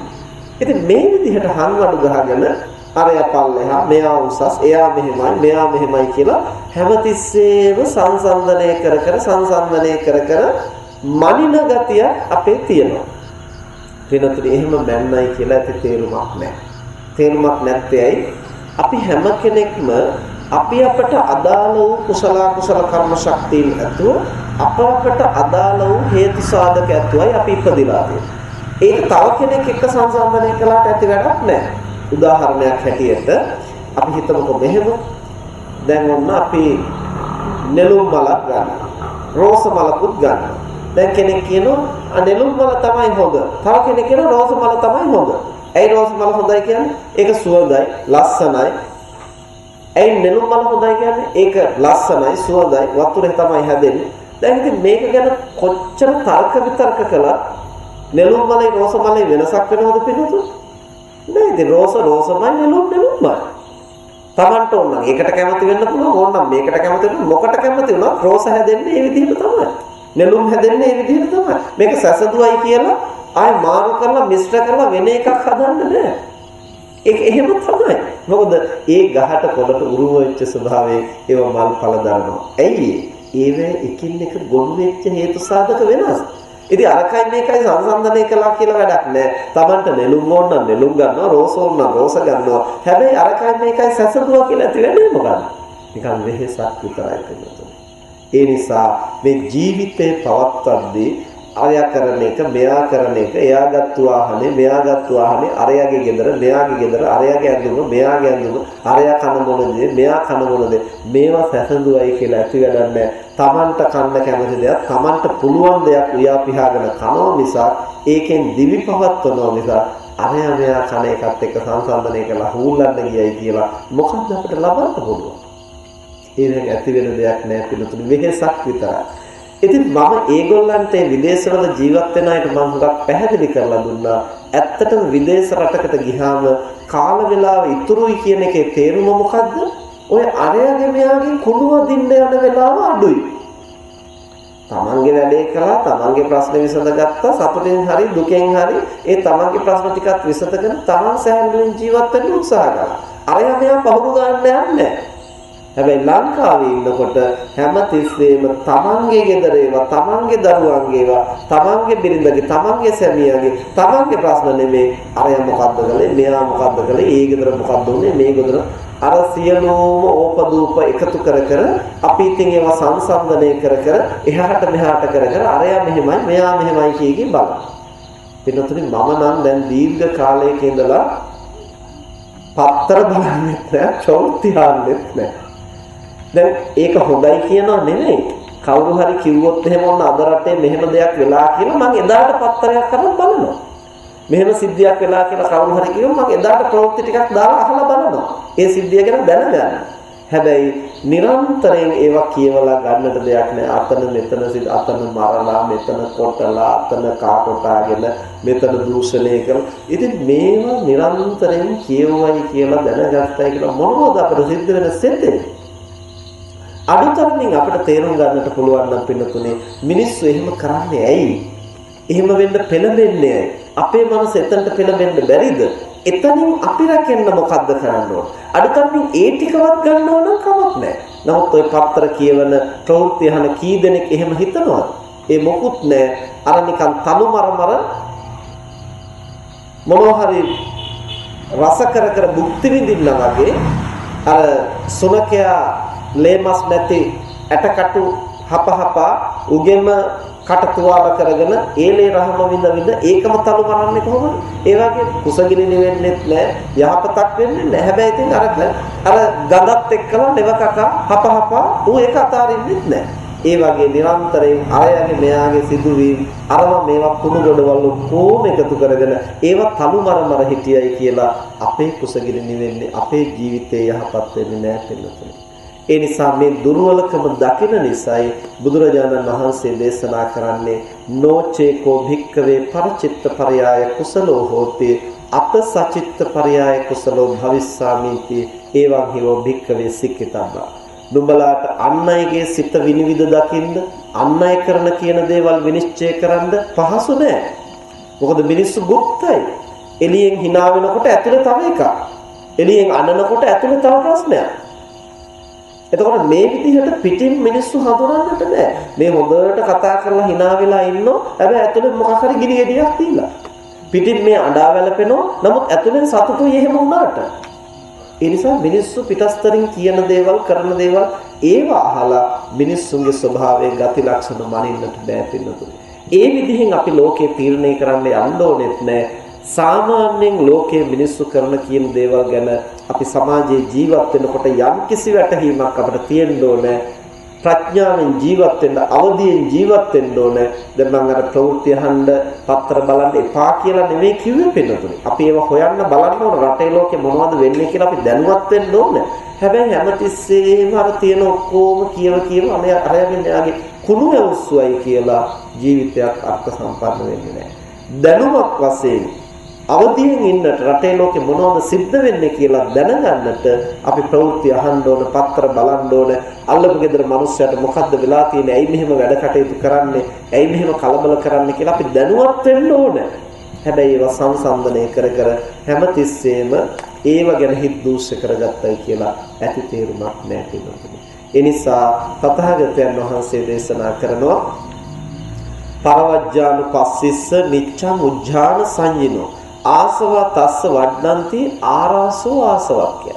ඉතින් මේ විදිහට හංවඩු ගහගෙන අරය පල්ලෙහා, මෙයා උසස්, එයා මෙහෙමයි, මෙයා මෙහෙමයි කියලා හැමතිස්සෙම සංසන්දනය කර කර සංසන්දනය කර කර මනින ගතිය අපේ තියෙනවා. වෙනතුනි එහෙම මැන්නයි කියලා ඇති තේරුමක් නැහැ. තේරුමක් නැත්තේයි අපි හැම කෙනෙක්ම අපි අපට අදාළ වූ කුසල කුසල කර්ම ශක්තියින් ඇතුව අප අපට අදාළ වූ හේතු සාධක ඇතුවයි අපි ඉපදිලා තියෙන්නේ. ඒක තව කෙනෙක් එක්ක සංසන්දනය කළාට ඇති වැඩක් නැහැ. උදාහරණයක් හැටියට අපි හිතමුකෝ මෙහෙම දැන් ඔන්න අපි නෙළුම් මලක් ගන්න. රෝස මලකුත් ගන්න. දැන් කෙනෙක් කියනවා නෙළුම් මල තමයි හොඳ. තව කෙනෙක් කියනවා රෝස මල තමයි හොඳ. ඇයි රෝස මල හොඳයි කියන්නේ? ඒක සුවඳයි, ලස්සනයි, ඇයි නෙළුම් මල හොඳයි කියන්නේ? ඒක ලස්සනයි, සුවඳයි, වතුරේ තමයි හැදෙන්නේ. දැන් ඉතින් මේක ගැන කොච්චර තර්ක විතර්ක කළා නෙළුම් මලයි රෝස මලයි වෙනසක් වෙනවද පිළිතුරු? නෑ ඉතින් රෝස රෝසමයි නෙළුම් නෙළුම්මයි. Tamanට ඕන නම් ඒකට කැමති වෙන්න පුළුවන් ඕන නම් මේකට කැමති වෙන්න මොකට කැමති වුණා රෝස හැදෙන්නේ මේ විදිහට තමයි. නෙළුම් හැදෙන්නේ මේ විදිහට තමයි. මේක සැසඳුවයි කියලා ආය මාරු කරලා මිශ්‍ර කරලා වෙන එකක් හදන්න බෑ. ඒක එහෙම තමයි. මොකද ඒ ගහට පොළට උරුම වෙච්ච ස්වභාවයේ ඒව මල් පල දරනවා. ඇයි ඒවේ එකින් එක ගොනු වෙච්ච හේතු සාධක වෙනස්. ඉතින් අරකයි මේකයි සංසන්දනය කළා කියලා වැඩක් නැහැ. Tamanට නෙළුම් ඕන නම් නෙළුම් ගන්නවා, රෝස ඕන නම් රෝස ගන්නවා. හැබැයි අරකයි මේකයි සැසඳුවා කියලා ඇති වෙන්නේ මොකක්ද? නිකන් වෙහෙසක් විතරයි තියෙන්නේ. ඒ නිසා මේ ජීවිතේ පවත්වද්දී අරයා කරන එක මෙයා කරන එක එයා ගත්තු වාහනේ මෙයා ගත්තු වාහනේ අරයාගේ ගෙදර මෙයාගේ ගෙදර අරයාගේ ඇඳුම මෙයාගේ ඇඳුම අරයා කන මොනද මෙයා කන මොනද මේවා සැසඳුවයි කියලා ඇති වැඩක් තමන්ට කන්න කැමති දෙයක් තමන්ට පුළුවන් දෙයක් උයා පිහාගෙන කනවා නිසා ඒකෙන් දිවි පවත්වනවා නිසා අරයා මෙයා කන එකත් එක්ක සංසන්දනය කරලා හූල්ලන්න ගියයි කියලා මොකක්ද අපිට ලබන්න පුළුවන් ඒක ඇති වෙන දෙයක් නෑ පිළිතුරු වෙහසක් විතරයි ඉතින් මම ඒගොල්ලන්ට විදේශවල ජීවත් වෙන අයට මම හුඟක් පැහැදිලි කරලා දුන්නා. ඇත්තටම විදේශ රටකට ගිහාම කාල වේලාව ඉතුරුයි කියන එකේ තේරුම මොකද්ද? ඔය අරයාගේ මෙයාගේ කුණුව දින්න යන වෙලාව අඩුයි. තමන්ගේ වැඩේ කළා තමන්ගේ ප්‍රශ්න විසඳගත්තා සතුටින් හරි දුකෙන් හරි ඒ තමන්ගේ ප්‍රශ්න ටිකත් විසඳගෙන තමන් සැහැල්ලුවෙන් ජීවත් වෙන්න උත්සාහ කළා. අරයා මෙයා පහුරු ගන්න යන්නේ නැහැ. හැබැයි ලංකාවේ ඉන්නකොට හැම තිස්සෙම තමන්ගේ ගෙදර ඒවා තමන්ගේ දරුවන්ගේ ඒවා තමන්ගේ බිරිඳගේ තමන්ගේ සැමියාගේ තමන්ගේ ප්‍රශ්න නෙමේ අරය මොකද්ද කළේ මෙයා මොකද්ද කළේ ඒ ගෙදර මොකද්ද උනේ මේ ගෙදර අර සියලුම ඕපදූප එකතු කර කර අපි ඉතින් ඒවා සංසන්දනය කර කර එහාට මෙහාට කර කර අරයා මෙහෙමයි මෙයා මෙහෙමයි කියකින් බලන්න. පින්නතුනි මම නම් දැන් දීර්ඝ කාලයක ඉඳලා පත්තර බලන්නෙත් නෑ චෞත්‍ය හාන්නෙත් නෑ දැන් ඒක හොඳයි කියනවා නෙමෙයි. කවුරු හරි කිව්වොත් එහෙම ඔන්න අද රටේ මෙහෙම දෙයක් වෙලා කියලා මම එදාට පත්තරයක් කරලා බලනවා. මෙහෙම සිද්ධියක් වෙලා කියලා කවුරු හරි කිව්වොත් මම එදාට ප්‍රවෘත්ති ටිකක් දාලා අහලා බලනවා. ඒ සිද්ධිය ගැන දැනගන්න. හැබැයි නිරන්තරයෙන් ඒවා කියවලා ගන්නට දෙයක් නෑ. අතන මෙතන සිට අතන මරලා මෙතන කොටලා අතන කා කොටාගෙන මෙතන දූෂණය කරලා. ඉතින් මේවා නිරන්තරයෙන් කියවුවයි කියලා දැනගත්තයි කියලා මොනවද අපිට සිද්ධ වෙන සෙතේ? අඩුතරමින් අපිට තේරුම් ගන්නට පුළුවන් නම් පින්නතුනේ මිනිස්සු එහෙම කරන්නේ ඇයි? එහෙම වෙන්න පෙළඹෙන්නේ ඇයි? අපේ මනස එතනට පෙළඹෙන්න බැරිද? එතනින් අපි රැකෙන්න මොකද්ද කරන්න ඕන? අඩුතරමින් ඒ ටිකවත් ගන්න ඕන කමක් නැහැ. නමුත් ওই පත්‍ර කියවන ප්‍රවෘත්ති අහන කී දෙනෙක් එහෙම හිතනවද? ඒ මොකුත් නැහැ. අර නිකන් තනු මරමර මොනවා හරි රස කර කර භුක්ති විඳින්නා වගේ අර සුනකයා ලේමස් නැති ඇටකටු හපහපා උගෙම කට තුවාල කරගෙන ඒලේ රහම විඳ විඳ ඒකම තලු කරන්නේ කොහොමද? ඒ වගේ කුසගිනි නෙවෙන්නෙත් නෑ යහපතක් වෙන්නේ නෑ. හැබැයි ඉතින් අර අර ගඳත් එක්කලා ලෙව කකා හපහපා ඌ ඒක අතාරින්නෙත් නෑ. ඒ වගේ නිරන්තරයෙන් අරයගේ මෙයාගේ සිදුවීම් අරම මේවා කුණු ගොඩවල් කොහොම එකතු කරගෙන ඒවා තලු මරමර හිටියයි කියලා අපේ කුසගිනි නෙවෙන්නේ අපේ ජීවිතේ යහපත් වෙන්නේ නෑ පිළිතුරු. ඒ නිසා මේ දුර්වලකම දකින නිසායි බුදුරජාණන් වහන්සේ දේශනා කරන්නේ නොචේකෝ භික්කවේ පරචිත්ත පරයාය කුසලෝ හෝති අත සචිත්ත පරයාය කුසලෝ භවිස්සාමීති එවං හිවෝ භික්කවේ සික්කිතබ්බා. නුඹලාට අන් අයගේ සිත විනිවිද දකින්ද අන් අය කරන කියන දේවල් විනිශ්චය කරන්න පහසු නෑ. මොකද මිනිස්සු ගුප්තයි. එළියෙන් hina වෙනකොට ඇතුළේ තව එකක්. එළියෙන් අනනකොට ඇතුළේ තව ප්‍රශ්නයක්. එතකොට මේ විදිහට පිටින් මිනිස්සු හඳුනන්නට බෑ. මේ හොඳට කතා කරලා hina වෙලා ඉන්නෝ. හැබැයි ඇතුලේ මොකක් හරි ගිනි ගෙඩියක් තියලා. පිටින් මේ අඬා වැළපෙනවා. නමුත් ඇතුලෙන් සතුටුයි එහෙම වුණාට. ඒ නිසා මිනිස්සු පිටස්තරින් කියන දේවල් කරන දේවල් ඒවා අහලා මිනිස්සුන්ගේ ස්වභාවයේ ගති ලක්ෂණ මනින්නට බෑ පින්නතුනේ. ඒ විදිහෙන් අපි ලෝකේ තීරණය කරන්න යන්න ඕනෙත් නෑ. සාමාන්‍යයෙන් ලෝකයේ මිනිස්සු කරන කියන දේවල් ගැන අපි සමාජයේ ජීවත් වෙනකොට යම් කිසි වැටහීමක් අපිට තියෙන්න ඕනේ. ප්‍රඥාවෙන් ජීවත් වෙන්න අවදියෙන් ජීවත් වෙන්න ඕනේ. දැන් මම අර ප්‍රවෘත්ති අහන්න පත්‍ර බලන්න එපා කියලා නෙමෙයි කිව්වේ පින්නතුනේ. අපි ඒව හොයන්න බලන්න ඕන. රටේ ලෝකේ මොනවද වෙන්නේ කියලා අපි දැනුවත් වෙන්න ඕනේ. හැබැයි හැමතිස්සෙම අර තියෙන ඔක්කොම කියව කියව අනේ අරගෙන යාගේ කුණු වැවුස්සුවයි කියලා ජීවිතයක් අර්ථ සම්පන්න වෙන්නේ නැහැ. දැනුමක් වශයෙන් අවදියෙන් ඉන්නට රටේ ලෝකේ මොනවද සිද්ධ වෙන්නේ කියලා දැනගන්නට අපි ප්‍රවෘත්ති අහන්න ඕන, පත්‍ර බලන්න ඕන, අල්ලපු ගෙදර මිනිස්සුන්ට මොකද්ද වෙලා තියෙන්නේ, ඇයි මෙහෙම වැඩ කටයුතු කරන්නේ, ඇයි මෙහෙම කලබල කරන්නේ කියලා අපි දැනුවත් වෙන්න ඕන. හැබැයි ඒවා සංසන්දනය කර කර හැමතිස්සෙම ඒව ගැන හිත දූෂ්‍ය කරගත්තයි කියලා ඇති තේරුමක් නැහැ කියනවා. ඒ නිසා තථාගතයන් වහන්සේ දේශනා කරනවා පරවජ්ජානුපස්සිස්ස නිච්ඡං උජ්ජාන සංයිනෝ ආසව තස්ස වඩ්ඩන්ති ආරාසෝ ආසවක්ය.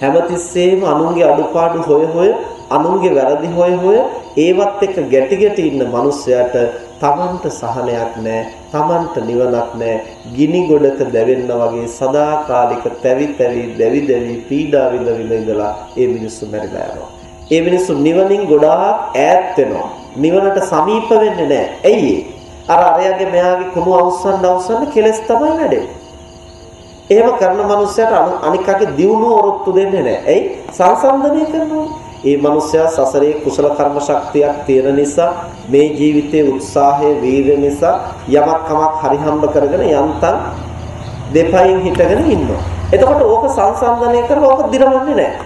හැමතිස්සෙම අනුන්ගේ අඩුපාඩු හොය හොය අනුන්ගේ වැරදි හොය හොය ඒවත් එක්ක ගැටි ගැටි ඉන්න මිනිස්සයාට තමන්ට සහනයක් නැහැ තමන්ට නිවනක් නැහැ ගිනි ගොඩක දැවෙන්න වගේ සදාකාලික තැවි තැවි දැවි දැවි පීඩා විඳ විඳ ඉඳලා ඒ මිනිස්සු මැරිලා යනවා. ඒ මිනිස්සු නිවනින් ගොඩාක් ඈත් වෙනවා. නිවනට සමීප වෙන්නේ නැහැ ඇයි ඒ? අර අරයාගේ මෙයාගේ කුණු අවස්සන්න අවස්සන්න කෙලස් තමයි වැඩේ. එහෙම කරන මනුස්සයට අනිකාගේ දියුණුව ඔරොත්තු දෙන්නේ නැහැ. එයි සංසන්දනය කරනවා. ඒ මනුස්සයා සසරේ කුසල කර්ම ශක්තියක් තියෙන නිසා මේ ජීවිතයේ උත්සාහය වීර්ය නිසා යමක් කමක් හරි හම්බ කරගෙන යන්තම් දෙපයින් හිටගෙන ඉන්නවා. එතකොට ඕක සංසන්දනය කරලා ඕක දිරවන්නේ නැහැ.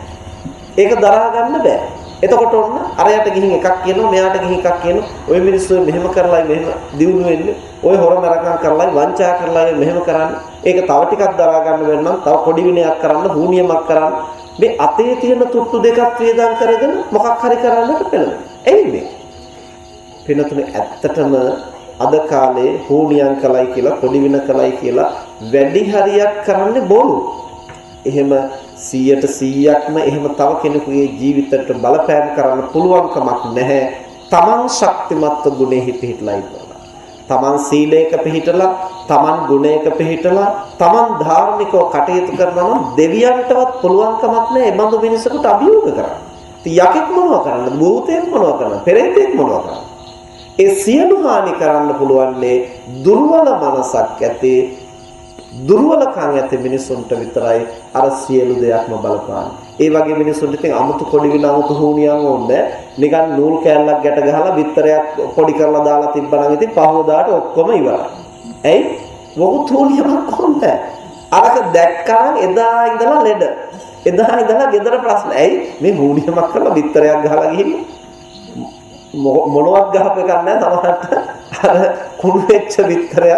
ඒක දරා ගන්න බෑ. එතකොට ඔන්න අරයට ගිහින් එකක් කියනවා මෙයාට ගිහින් එකක් කියනවා ওই මිනිස්සු මෙහෙම කරලායි මෙහෙම දියුණු වෙන්නේ ওই හොර මරකම් කරලායි වංචා කරලායි මෙහෙම කරන්නේ ඒක තව ටිකක් දරා ගන්න වෙන නම් තව පොඩි විනයක් කරන්න හුනියමක් කරන්න මේ අතේ තියෙන තුට්ටු දෙකක් වේදම් කරගෙන මොකක් හරි කරන්නට පෙළෙන එයි මේ පිනතුනේ ඇත්තටම අද කාලේ හුනියම් කලයි කියලා පොඩි වින කලයි කියලා වැඩි හරියක් කරන්නේ බොරු එහෙම 100ට 100ක්ම එහෙම තව කෙනෙකුගේ ජීවිතයට බලපෑම් කරන්න පුළුවන් කමක් නැහැ. තමන් ශක්තිමත්ව ගුණෙහි පිහිටලා ඉන්නවා. තමන් සීලයක පිහිටලා, තමන් ගුණයක පිහිටලා, තමන් ධාර්මිකව කටයුතු කරනවා නම් දෙවියන්ටවත් පුළුවන් කමක් නැහැ. ඒ බඳු මිනිසෙකුට අභියෝග කරන්න. ඉතින් යකෙක් මොනවා කරන්නද? භූතයෙක් මොනවා කරන්නද? පෙරේතෙක් මොනවා කරන්නද? ඒ සියලු හානි කරන්න පුළුවන්නේ දුර්වල මනසක් ඇති දුර්වලකම් ඇති මිනිසුන්ට විතරයි අර සියලු දෙයක්ම බලපාන්නේ. ඒ වගේ මිනිසුන්ට ඉතින් 아무තු පොඩි විලාමුතු හුණියන් ඕනේ. නිකන් නූල් කෑල්ලක් ගැට ගහලා බිත්තරයක් පොඩි කරලා දාලා තිබ්බනම් ඉතින් පහවදාට ඔක්කොම ඉවරයි. ඇයි? මොකුත් හුණියමක් කොහොමද? අරක දැක්කම එදා ඉඳලා ලෙඩ. එදා ඉඳලා gedara ප්‍රශ්න. ඇයි මේ හුණියමක් කරලා බිත්තරයක් ගහලා ගිහින් මොනවත් ගහප එකක් නැහැ තමකට අර කුණු වෙච්ච විතරය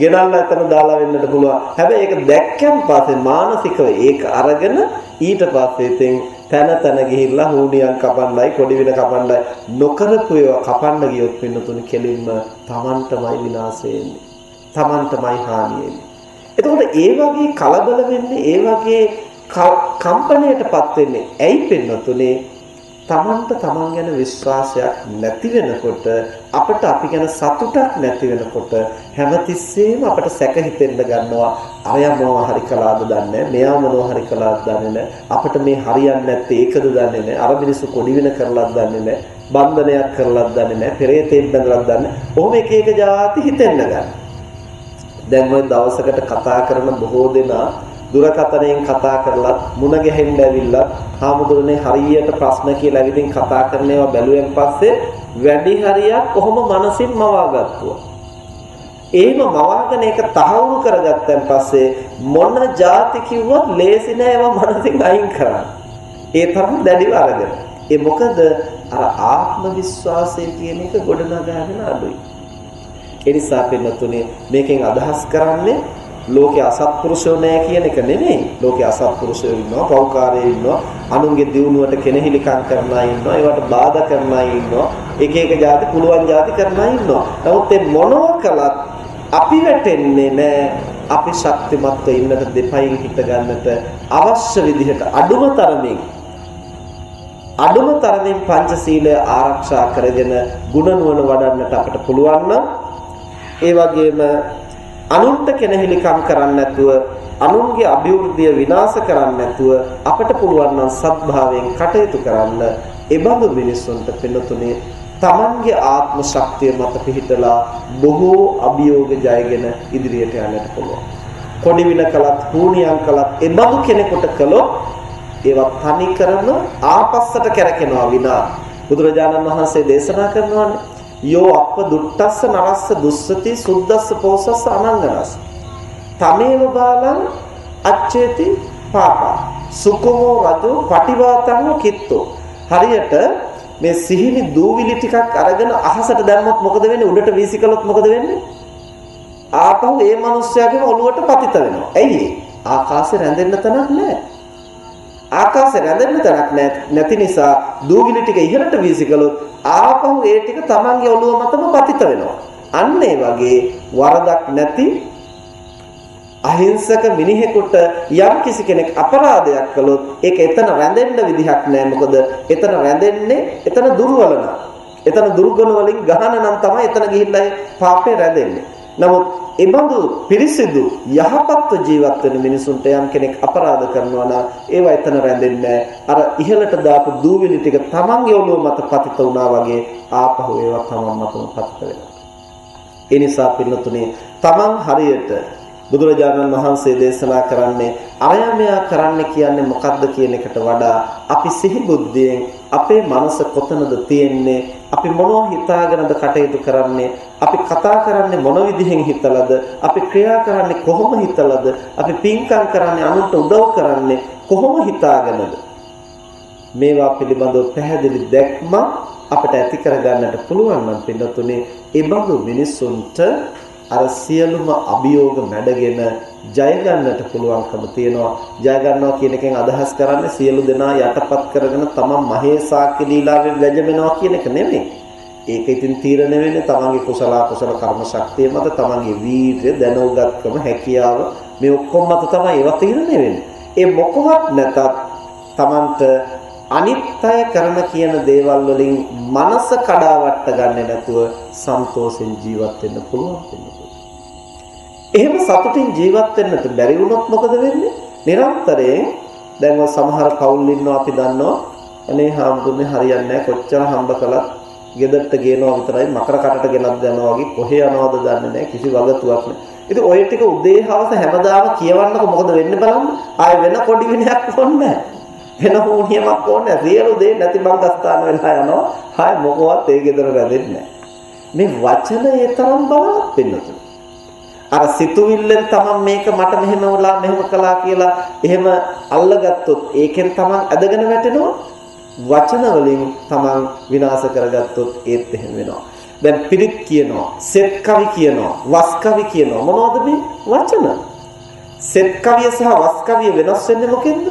ගෙනල්ලා එතන දාලා වෙන්නට පුළුවන්. හැබැයි ඒක දැක්කන් පස්සේ මානසිකව ඒක අරගෙන ඊට පස්සේ ඉතින් තන තන ගිහිල්ලා හුණියන් කපන්නයි කොඩි වින කපන්නයි නොකරපු ඒවා කපන්න ගියොත් පින්නතුනි කෙලින්ම Tamanටමයි විනාශය එන්නේ. Tamanටමයි හානිය එන්නේ. එතකොට ඒ වගේ කලබල වෙන්නේ ඒ වගේ කම්පණයටපත් වෙන්නේ ඇයි පින්නතුනේ තමන්ට තමන් ගැන විශ්වාසයක් නැති වෙනකොට අපට අපි ගැන සතුටක් නැති වෙනකොට හැමතිස්සෙම අපට සැක හිතෙන්න ගන්නවා. අරයා මොනවා හරි කළාද දන්නේ මෙයා මොනවා හරි කළාද දන්නේ අපට මේ හරියන්නේ නැත්තේ ඒකද දන්නේ නැහැ. අර මිනිස්සු කොඩි වෙන කරලාද දන්නේ නැහැ. බන්ධනයක් කරලාද දන්නේ නැහැ. පෙරේතෙන් බඳලාද දන්නේ ඔහොම එක එක જાති හිතෙන්න ගන්න දැන් ওই දවසකට කතා කරන බොහෝ දෙනා දුරකථනයෙන් කතා කරලා මුණ ගැහෙන්න ඇවිල්ලා හාමුදුරනේ හරියට ප්‍රශ්න කියලා ඇවිදින් කතා කරන ඒවා බැලුවෙන් පස්සේ වැඩි හරියක් කොහොම මනසින් මවාගත්තුවා. එහෙම මවාගෙන ඒක තහවුරු කරගත්තන් පස්සේ මොන જાති කිව්වත් ලේසි නෑ ඒවා මනසින් අයින් කරන්න. ඒ තරම් දැඩිව අරගෙන. ඒ මොකද අර ආත්ම විශ්වාසය කියන එක ගොඩනගාගෙන අඩුයි. ඒ නිසා පින්නතුනේ මේකෙන් අදහස් කරන්නේ ලෝකේ අසත්පුරුෂයෝ නැහැ කියන එක නෙමෙයි. ලෝකේ අසත්පුරුෂයෝ ඉන්නවා, පෞකාරයෝ ඉන්නවා, අනුන්ගේ දියුණුවට කෙනෙහිලිකම් කරන අය ඉන්නවා, ඒවට බාධා කරන අය ඉන්නවා, එක එක જાති පුළුවන් જાති කරන අය ඉන්නවා. නමුත් මේ මොනවා කළත් අපි වැටෙන්නේ නැහැ. අපි ශක්තිමත්ව ඉන්නට දෙපයින් හිට ගන්නට අවශ්‍ය විදිහට අඩුම තරමින් අඩුම තරමින් පංචශීලය ආරක්ෂා කරගෙන ගුණ නුවණ වඩන්නට අපට පුළුවන් නම් ඒ වගේම අනුන්ට කෙනෙහිලිකම් කරන්නේ නැතුව අනුන්ගේ අභිවෘද්ධිය විනාශ කරන්නේ නැතුව අපට පුළුවන් නම් සත්භාවයෙන් කටයුතු කරන්න එබඳු මිනිසුන්ට පෙනුතුනේ තමන්ගේ ආත්ම ශක්තිය මත පිහිටලා බොහෝ අභියෝග ජයගෙන ඉදිරියට යන්නට පුළුවන්. කොඩි වින කලත් හුණියම් කලත් එබඳු කෙනෙකුට කළොත් ඒවා තනි කරන ආපස්සට කැරකෙනවා විනා බුදුරජාණන් වහන්සේ දේශනා කරනවානේ යෝ අප දුට්ටස්ස නරස්ස දුස්සති සුද්දස්ස පෝසස්ස අනංගනස් තමේව බාලං අච්චේති පාපා. සුකුමෝ රජු පටිවාතං කිත්තෝ. හරියට මේ සිහිනි දූවිලි ටිකක් අරගෙන අහසට දැම්මොත් මොකද වෙන්නේ? උඩට වීසි කළොත් මොකද වෙන්නේ? ආපහු ඒ මිනිස්යාගේම ඔළුවට පතිත වෙනවා. ඇයි? ආකාශේ රැඳෙන්න තැනක් නැහැ. ආකාශේ රැඳෙන්න තැනක් නැති නිසා දූවිලි ටික ඉහළට වීසි කළොත් ආපහු ඒ ටික Tamange ඔළුව මතම පතිත වෙනවා. අන්න ඒ වගේ වරදක් නැති අහිංසක මිනිහෙකුට යම් කිසි කෙනෙක් අපරාධයක් කළොත් ඒක එතන රැඳෙන්න විදිහක් නැහැ. මොකද එතන රැඳෙන්නේ එතන දුර්වල එතන දුර්ගුණ වලින් ගහන නම් තමයි එතන ගිහිල්ලා පාපේ රැඳෙන්නේ. නමුත් එබඳු පිරිසිදු යහපත්ව ජීවත් වෙන මිනිසුන්ට යම් කෙනෙක් අපරාධ කරනවා නම් ඒවා එතන රැඳෙන්නේ අර ඉහළට දාපු දූවිලි ටික තමන්ගේ ඔළුව මත පතිත වුණා වගේ ආපහු ඒවා තමන් මතම පතිත වෙනවා. ඒ නිසා පින්නතුනේ තමන් හරියට බුදුරජාණන් වහන්සේ දේශනා කරන්නේ අරයමයා කරන්න කියන්නේ මොකද්ද කියන එකට වඩා අපි සිහි බුද්ධියෙන් අපේ මනස කොතනද තියෙන්නේ අපි මොනව හිතාගෙනද කටයුතු කරන්නේ? අපි කතා කරන්නේ මොන විදිහෙන් හිතලාද? අපි ක්‍රියා කරන්නේ කොහොම හිතලාද? අපි පින්කම් කරන්නේ අනුන්ට උදව් කරන්නේ කොහොම හිතාගෙනද? මේවා පිළිබඳව පැහැදිලි දැක්ම අපට ඇති කරගන්නට පුළුවන් නම් පින්නතුනේ ඒ බඳු මිනිසුන්ට අර සියලුම අභියෝග මැඩගෙන ජය ගන්නට පුළුවන්කම තියෙනවා. ජය ගන්නවා කියන එකෙන් අදහස් කරන්නේ සියලු දෙනා යටපත් කරගෙන තමන් මහේසාක්‍ය ලීලාවෙන් වැජඹෙනවා කියන එක නෙමෙයි. ඒක ඉතින් තීරණය වෙන්නේ තමන්ගේ කුසල කුසල කර්ම ශක්තිය මත තමන්ගේ වීර්ය දැනුගත්කම හැකියාව මේ ඔක්කොම මත තමයි ඒවා තීරණය වෙන්නේ. ඒ මොකවත් නැතත් තමන්ට අනිත්‍ය කරන කියන දේවල් වලින් මනස කඩාවට්ට ගන්නේ නැතුව සන්තෝෂෙන් ජීවත් වෙන්න පුළුවන් වෙනවා. එහෙම සතුටින් ජීවත් වෙන්නට බැරි වුණොත් මොකද වෙන්නේ? නිරන්තරයෙන් දැන් ඔය සමහර පවුල් ඉන්නවා අපි දන්නවා. අනේ හාමුදුරනේ හරියන්නේ නැහැ කොච්චර හම්බ කළත් ගෙදරට ගේනවා විතරයි මකර කටට ගෙනත් යනවා වගේ කොහේ යනවද දන්නේ නැහැ කිසි වගතුවක් නැහැ. ඉතින් ඔය ටික උදේ හවස හැමදාම කියවන්නකො මොකද වෙන්නේ බලන්න. ආයෙ වෙන කොඩි විනයක් ඕනේ වෙන හෝනියමක් ඕනේ රියලු දෙයක් නැති බංගස්ථාන වෙලා යනවා. ආයෙ මොකවත් ඒ ගෙදර රැඳෙන්නේ මේ වචනය තරම් බලවත් වෙන්නතු. අර සිතුවිල්ලෙන් තමන් මේක මට මෙහෙම වුණා මෙහෙම කළා කියලා එහෙම අල්ලගත්තොත් ඒකෙන් තමන් ඇදගෙන වැටෙනවා. වචන වලින් තමන් විනාශ කරගත්තොත් ඒත් එහෙම වෙනවා. දැන් පිරිත් කියනවා, සෙත් කවි කියනවා, වස් කවි කියනවා. මොනවද මේ වචන? සෙත් කවිය සහ වස් කවිය වෙනස් වෙන්නේ මොකෙන්ද?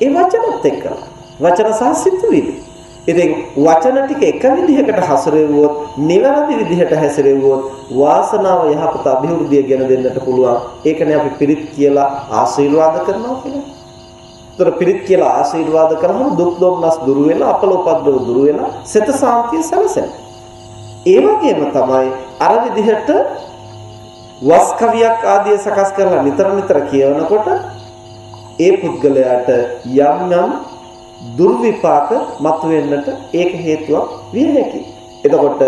ඒ වචනත් එක්කලා. වචන සහ සිතුවිලි. ඉතින් වචන ටික එක විදිහකට හසුරෙවුවොත්, නිවැරදි විදිහට හැසිරෙවුවොත් වාසනාව යහපත અભිවෘද්ධිය ගැන දෙන්නට පුළුවන්. ඒකනේ අපි පිරිත් කියලා ආශිර්වාද කරනවා කියන්නේ. ඒතර පිරිත් කියලා ආශිර්වාද කරාම දුක් දුම්නස් දුරු වෙලා අපල උපද්දව දුරු වෙලා සිත සාන්තිය සැලසෙනවා. ඒ වගේම තමයි අර විදිහට වස් කවියක් ආදිය සකස් කරලා නිතර නිතර කියවනකොට ඒ පුද්ගලයාට යම් යම් දුර්විපාක මතුවෙන්නට ඒක හේතුවක් විය හැකියි. එතකොට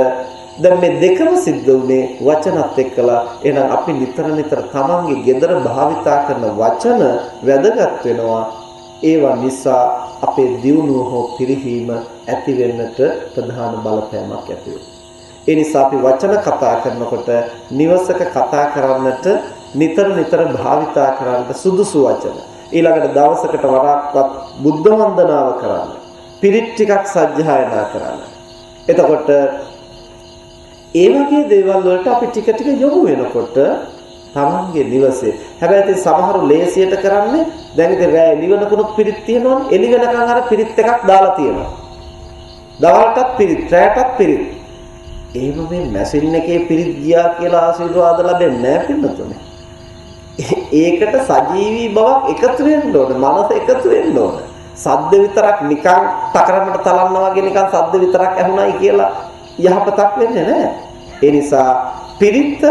දැන් මේ දෙකම සිද්ධ වුණේ වචනත් එක්කලා එහෙනම් අපි නිතර නිතර තමන්ගේ gedara භාවිතා කරන වචන වැදගත් වෙනවා ඒවා නිසා අපේ දියුණුව හෝ පිරිහීම ඇති වෙන්නට ප්‍රධාන බලපෑමක් ඇති වෙනවා ඒ නිසා අපි වචන කතා කරනකොට නිවසක කතා කරන්නට නිතර නිතර භාවිතා කරන්න සුදුසු වචන. ඊළඟට දවසකට වරක්වත් බුද්ධ වන්දනාව කරන්න. පිරිත් ටිකක් සජ්ජායනා කරන්න. එතකොට ඒ වගේ දේවල් වලට අපි ටික ටික යොමු වෙනකොට තමන්ගේ නිවසේ හැබැයි ඉතින් සමහරු ලේසියට කරන්නේ දැන් ඉතින් රෑ එළි වෙනකුණුත් පිරිත් තියෙනවනේ එළි වෙනකන් අර පිරිත් එකක් දාලා තියෙනවා. දවල්ටත් පිරිත් රෑටත් පිරිත් එහෙම මේ මැෂින් එකේ පිරිත් ගියා කියලා ආශිර්වාද ලැබෙන්නේ නැහැ පින්නතුනේ. ඒකට සජීවී බවක් එකතු වෙන්න ඕන. මනස එකතු වෙන්න ඕන. සද්ද විතරක් නිකන් තකරමට තලන්නා වගේ නිකන් සද්ද විතරක් ඇහුණයි කියලා යහපතක් වෙන්නේ නැහැ. ඒ නිසා පිරිත්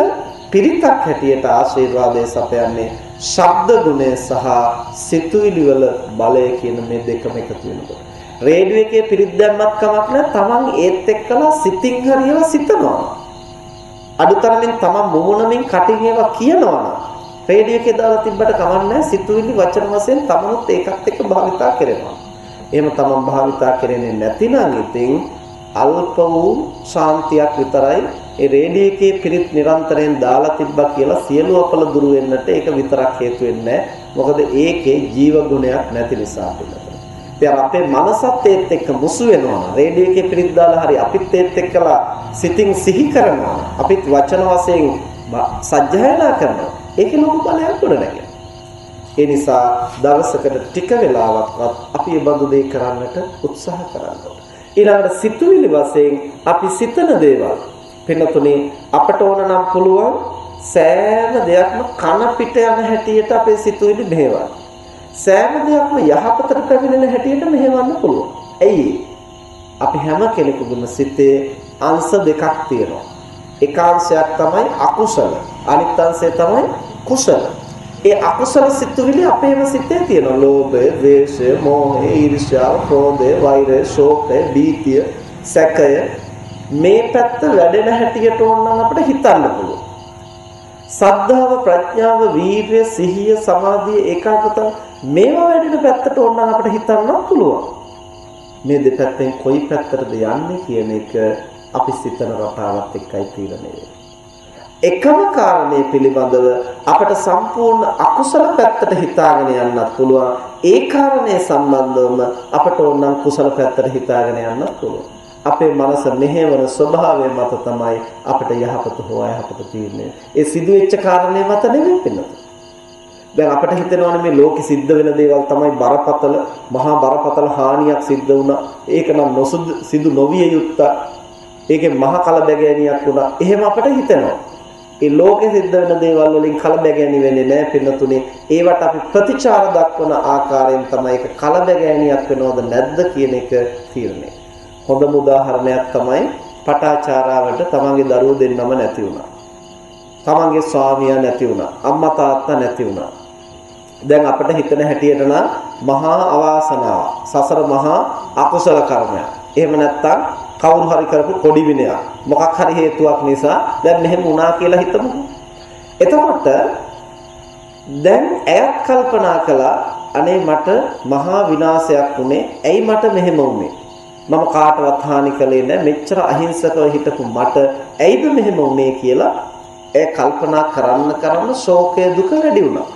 පිරිතක් හැටියට ආශිර්වාදයේ සපයන්නේ ශබ්ද ගුණය සහ සිතුවිලි වල බලය කියන මේ දෙකම එකතු වෙනකොට. රේඩියෝ එකේ පිරිත් දැම්මත් කමක් නැහැ. Taman ඒත් එක්කලා සිතින් හරියව සිතනවා. අඩුතරමින් Taman මොමුණමින් කටින් ඒවා කියනවා. රේඩියෝ එකේ දාලා තිබ්බට කමක් නැහැ. සිතුවිලි වචන වශයෙන් Tamanත් ඒකත් එක්ක භාවිතා කරනවා. එහෙම Taman භාවිතා කරන්නේ නැතිනම් ඉතින් අල්ප වූ ශාන්තියක් විතරයි ඒ රේඩියෝ එකේ පිරිත් නිරන්තරයෙන් දාලා තිබ්බා කියලා සියලු අපල දුරු වෙන්නට ඒක විතරක් හේතු වෙන්නේ මොකද ඒකේ ජීව ගුණයක් නැති නිසා පිළිතුර. ඉතින් අපේ මනසත් ඒත් එක්ක මුසු වෙනවා. රේඩියෝ එකේ පිරිත් දාලා හරි අපිත් ඒත් එක්කලා සිතින් සිහි කරනවා. අපිත් වචන වශයෙන් සජ්ජායනා කරනවා. ඒකේ ලොකු බලයක් ගොඩනැගෙනවා. ඒ නිසා දවසකට ටික වෙලාවක්වත් අපි මේ බඳු දේ කරන්නට උත්සාහ කරන්න ඕනේ. ඊළඟට සිතුවිලි වශයෙන් අපි සිතන දේවල් පින්නතුනේ අපට ඕන නම් පුළුවන් සෑම දෙයක්ම කන පිට යන හැටියට අපේ සිතුවිලි මෙහෙවන්න. සෑම දෙයක්ම යහපතට පැමිණෙන හැටියට මෙහෙවන්න පුළුවන්. ඇයි අපි හැම කෙනෙකුගේම සිතේ අංශ දෙකක් තියෙනවා. එක අංශයක් තමයි අකුසල, අනිත් අංශය තමයි කුසල. ඒ අකුසල සිතුවිලි අපේම සිතේ තියෙනවා. ලෝභය, ද්වේෂය, මෝහය, ඊර්ෂ්‍යාව, ක්‍රෝධය, වෛරය, ශෝකය, බීතිය, සැකය මේ පැත්ත වැඩෙන හැටියට ඕන නම් අපිට හිතන්න පුළුවන්. සද්ධාව, ප්‍රඥාව, වීර්ය, සිහිය, සමාධිය, ඒකාග්‍රතාව මේවා වැඩෙන පැත්තට ඕන අපිට හිතන්න පුළුවන්. මේ දෙපැත්තෙන් කොයි පැත්තටද යන්නේ කියන එක අපි සිතන රටාවත් එක්කයි තීරණය එකම කාරණේ පිළිබඳව අපට සම්පූර්ණ අකුසල පැත්තට හිතාගෙන යන්නත් පුළුවන්. ඒ කාරණේ සම්බන්ධවම අපට ඕනනම් කුසල පැත්තට හිතාගෙන යන්නත් පුළුවන්. අපේ මනස මෙහෙවන ස්වභාවය මත තමයි අපිට යහපත හෝ අයහපත තීරණය. ඒ සිදුවෙච්ච කාරණේ මත නෙවෙයි පින්නත. දැන් අපිට හිතෙනවානේ මේ ලෝකෙ සිද්ධ වෙන දේවල් තමයි බරපතල මහා බරපතල හානියක් සිද්ධ වුණා. ඒක නම් නොසුදු සිදු නොවිය යුත්තා. ඒකේ මහ කලබගෑනියක් වුණා. එහෙම අපිට හිතෙනවා. ඒ ලෝකෙ සිද්ධ වෙන දේවල් වලින් කලබගෑනි වෙන්නේ නැහැ පින්නතුනේ. ඒවට අපි ප්‍රතිචාර දක්වන ආකාරයෙන් තමයි ඒක කලබගෑනියක් වෙනවද නැද්ද කියන එක තීරණය. හොඳම උදාහරණයක් තමයි පටාචාරාවට තමන්ගේ දරුවෝ දෙන්නම නැති වුණා. තමන්ගේ ස්වාමියා නැති වුණා. අම්මා තාත්තා නැති වුණා. දැන් අපිට හිතන හැටියට නම් මහා අවාසනාව සසර මහා අකුසල කර්මයක්. එහෙම නැත්නම් කවුරු හරි කරපු පොඩි විනයක්. මොකක් හරි හේතුවක් නිසා දැන් මෙහෙම වුණා කියලා හිතමුකෝ. එතකොට දැන් ඇයත් කල්පනා කළා අනේ මට මහා විනාශයක් වුණේ. ඇයි මට මෙහෙම වුනේ? මම කාටවත් හානි කළේ නැහැ. මෙච්චර අහිංසකව හිටපු මට ඇයිද මෙහෙම වුනේ කියලා ඒ කල්පනා කරන්න කරන්න ශෝකය දුක වැඩි වුණා.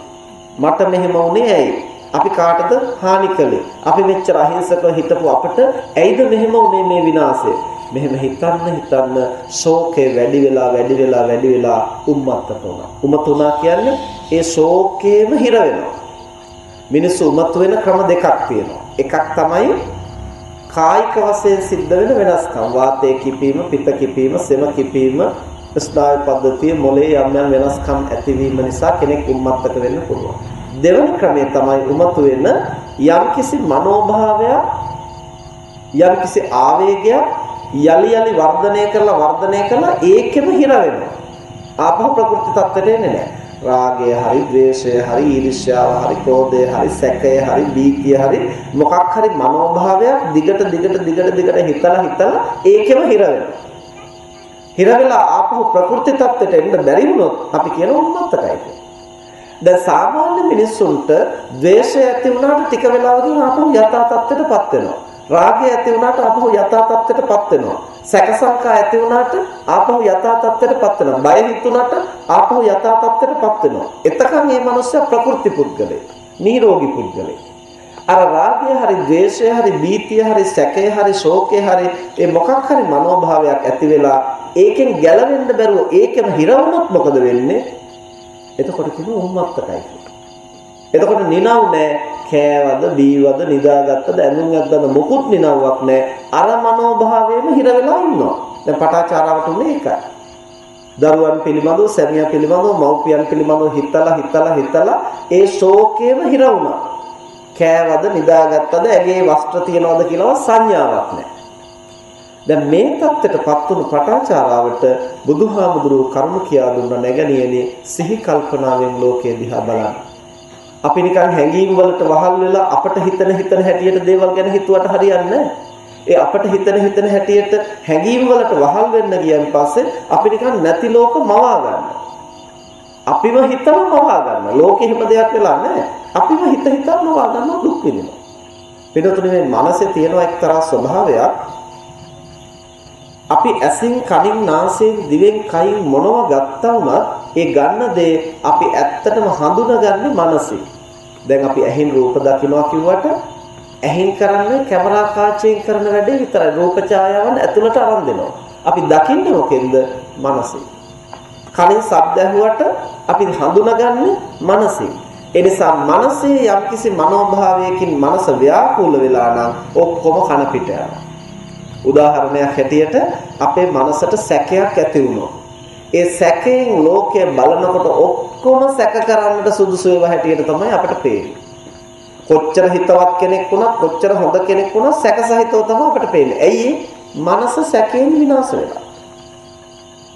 මට මෙහෙම වුනේ ඇයි? අපි කාටද හානි කළේ? අපි මෙච්චර අහිංසකව හිටපු අපට ඇයිද මෙහෙම වුනේ මේ විනාශය? මෙහෙම හිතන්න හිතන්න ශෝකේ වැඩි වෙලා වැඩි වෙලා වැඩි වෙලා උම්මත්තට උනා. උමතුණා කියන්නේ ඒ ශෝකේම හිර වෙනවා. මිනිස්සු උමතු වෙන ක්‍රම දෙකක් තියෙනවා. එකක් තමයි කායික වශයෙන් සිද්ධ වෙන වෙනස්කම්. වාතයේ කිපීම, පිත කිපීම, සෙම කිපීම, ස්නායු පද්ධතිය මොලේ යම් යම් වෙනස්කම් ඇතිවීම නිසා කෙනෙක් උම්මත්තක වෙන්න පුළුවන්. දෙවන ක්‍රමය තමයි උමතු වෙන යම්කිසි මනෝභාවයක් යම්කිසි ආවේගයක් යලි යලි වර්ධනය කරලා වර්ධනය කරලා ඒකෙම හිර වෙනවා. ආපහු ප්‍රකෘති තත්ත්වයට එන්නේ නැහැ. රාගය හරි, ද්වේෂය හරි, ඊර්ෂ්‍යාව හරි, ක්‍රෝධය හරි, සැකය හරි, බීතිය හරි මොකක් හරි මනෝභාවයක් දිගට දිගට දිගට දිගට හිතලා හිතලා ඒකෙම හිර වෙනවා. හිර වෙලා ආපහු ප්‍රකෘති තත්ත්වයට එන්න බැරි වුණොත් අපි කියන උන්මත්තකයි කියලා. දැන් සාමාන්‍ය මිනිස්සුන්ට ද්වේෂය ඇති වුණාට ටික වෙලාවකින් ආපහු යථා තත්ත්වයටපත් වෙනවා. රාගය ඇති වුණාට ආපහු යථා තත්ත්වයටපත් වෙනවා. සැක සංකා ඇති වුණාට ආපහු යථා තත්ත්වයටපත් වෙනවා. බය හිතුණාට ආපහු යථා තත්ත්වයටපත් වෙනවා. එතකන් මේ මනුස්සයා ප්‍රකෘති පුද්ගලෙක්. නිරෝගී පුද්ගලෙක්. අර රාගය හරි ද්වේෂය හරි බීතිය හරි සැකය හරි ශෝකය හරි ඒ මොකක් හරි මනෝභාවයක් ඇති වෙලා ඒකෙන් ගැලවෙන්න බැරුව ඒකෙම හිර වුණොත් මොකද වෙන්නේ? එතකොට කියනවා උම්මත්තකයි කියලා. එතකොට නිනව් නෑ කෑවද බීවද නිදාගත්තද ඇඳුම් ඇද්දද මොකුත් නිනව්වක් නෑ අර මනෝභාවයෙම හිර වෙලා ඉන්නවා. දැන් පටාචාරාවට උනේ ඒකයි. දරුවන් පිළිබඳව සැමියා පිළිබඳව මව්පියන් පිළිබඳව හිතලා හිතලා හිතලා ඒ ශෝකයේම හිර වුණා. කෑවද නිදාගත්තද ඇගේ වස්ත්‍ර තියනවද කියලා සංඥාවක් නැහැ. දැන් මේ தත්ත්වයටපත් වුණු පටාචාරාවට බුදුහාමුදුරුවෝ කරුණ කියා දුන්න නැගණියනේ සිහි කල්පනාවෙන් ලෝකය දිහා බලන්න. අපි නිකන් හැඟීම් වලට වහල් වෙලා අපට හිතන හිතන හැටියට දේවල් ගැන හිතුවට හරියන්නේ ඒ අපට හිතන හිතන හැටියට හැඟීම් වලට වහල් වෙන්න ගියන් පස්සේ අපි නිකන් නැති ලෝක මවා ගන්නවා. අපිව හිතම මවා ගන්නවා. ලෝකෙ හිම දෙයක් වෙලා නැහැ. අපිව හිත හිතම මවා ගන්නවා දුක් විඳිනවා. පිටුතුනේ මේ මනසේ තියෙන එක්තරා ස්වභාවයක් අපි ඇසින් කනින් නාසයෙන් දිවෙන් කයින් මොනව ගත්තා වුණත් ඒ ගන්න දේ අපි ඇත්තටම හඳුනගන්නේ මනසින්. දැන් අපි ඇහෙන් රූප දකිනවා කිව්වට ඇහෙන් කරන්නේ කැමරා කාචයෙන් කරන වැඩේ විතරයි. රූප ඡායාවන් ඇතුළට අරන් දෙනවා. අපි දකින්නේ මොකෙන්ද? මනසින්. කනින් ශබ්ද ඇහුවට අපි හඳුනගන්නේ මනසින්. ඒ නිසා මනසේ යම්කිසි මනෝභාවයකින් මනස ව්‍යාකූල වෙලා නම් ඔක්කොම කන පිට යනවා. උදාහරණයක් හැටියට අපේ මනසට සැකයක් ඇති වුණොත් ඒ සැකයෙන් ලෝකය බලනකොට ඔක්කොම සැක කරන්නට සුදුසු ඒවා හැටියට තමයි අපට පේන්නේ. කොච්චර හිතවත් කෙනෙක් වුණත් කොච්චර හොඳ කෙනෙක් වුණත් සැක සහිතව තමයි අපට පේන්නේ. ඇයි මනස සැකයෙන් විනාශ වෙලා.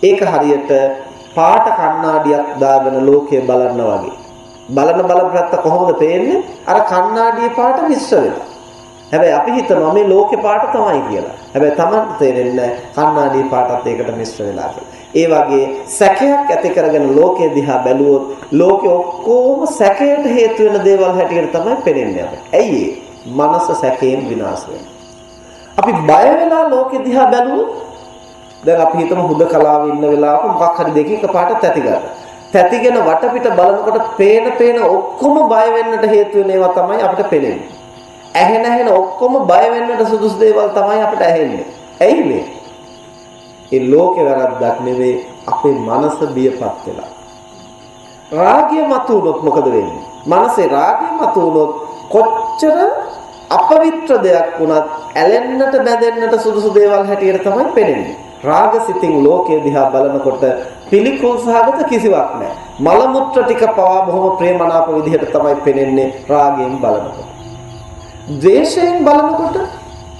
ඒක හරියට පාට කණ්ණාඩියක් දාගෙන ලෝකය බලන්න වගේ. බලන බලපැත්ත කොහොමද පේන්නේ? අර කණ්ණාඩියේ පාට මිශ්‍ර වෙලා. හැබැයි අපි හිතනවා මේ ලෝකේ පාට තමයි කියලා. හැබැයි Taman තේරෙන්නේ කණ්ණාඩි පාටත් ඒකට මිශ්‍ර වෙලා ඒ වගේ සැකයක් ඇති කරගෙන ලෝකය දිහා බැලුවොත් ලෝකෙ ඔක්කොම සැකයට හේතු වෙන දේවල් හැටියට තමයි පේන්නේ අපිට. ඇයි මනස සැකයෙන් විනාශ අපි බය වෙලා ලෝකෙ දිහා බැලුවොත් දැන් අපි හිතමු හුදකලාවේ ඉන්න වෙලාවක මොකක් හරි දෙකක පාට තැති ගන්න. තැතිගෙන වටපිට බලනකොට පේන පේන ඔක්කොම බය වෙන්නට හේතු වෙන ඒවා තමයි අපිට පේන්නේ. ඇහෙන ඇහෙන ඔක්කොම බය වෙන්නට සුදුසු දේවල් තමයි අපිට ඇහෙන්නේ. ඇයි මේ? ඒ ලෝකේ වැරද්දක් නෙවෙයි අපේ මනස බියපත් වෙලා. රාගය මතුනොත් මොකද වෙන්නේ? මනසේ රාගය මතුනොත් කොච්චර අපවිත්‍ර දෙයක් වුණත් ඇලෙන්නට බැඳෙන්නට සුදුසු දේවල් හැටියට තමයි පේන්නේ. රාගසිතින් ලෝකයේ දිහා බලනකොට පිළිකුල් සහගත කිසිවක් නැහැ. මල මුත්‍ර ටික පවා බොහොම ප්‍රේමනාප විදිහට තමයි පේන්නේ රාගයෙන් බලනකොට. ද්වේෂයෙන් බලනකොට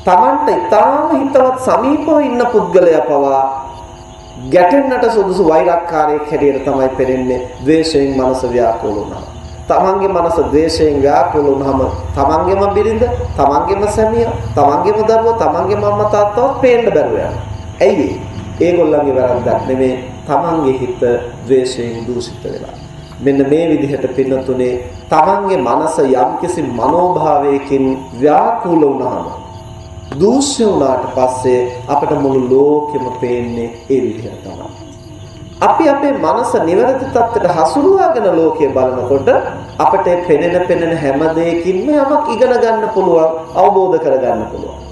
Tamanta ඊටාම හිතවත් සමීපව ඉන්න පුද්ගලයා පවා ගැටෙන්නට සුදුසු වෛරක්කාරයෙක් හැටියට තමයි පෙනෙන්නේ ද්වේෂයෙන් මනස ව්‍යාකූල වුණා. තමන්ගේ මනස ද්වේෂයෙන් ව්‍යාකූල වුණාම තමන්ගේම බිරිඳ, තමන්ගේම සැමියා, තමන්ගේම දරුවා, තමන්ගේම අම්මා තාත්තවත් පේන්න බැරුව යනවා. ඇයි ඒගොල්ලන්ගේ වැරද්දක් නෙමෙයි තමන්ගේ හිත ද්වේෂයෙන් දූෂිත වෙලා. මෙන්න මේ විදිහට පින්නතුනේ තමන්ගේ මනස යම්කිසි මනෝභාවයකින් ව්‍යාකූල වුණාම දූෂ්‍ය වුණාට පස්සේ අපට මුළු ලෝකෙම පේන්නේ ඒ විදිහට තමයි. අපි අපේ මනස නිවැරදි තත්ත්වයට හසුරුවාගෙන ලෝකය බලනකොට අපට පෙනෙන පෙනෙන හැම දෙයකින්ම යමක් ඉගෙන ගන්න පුළුවන් අවබෝධ කර ගන්න පුළුවන්.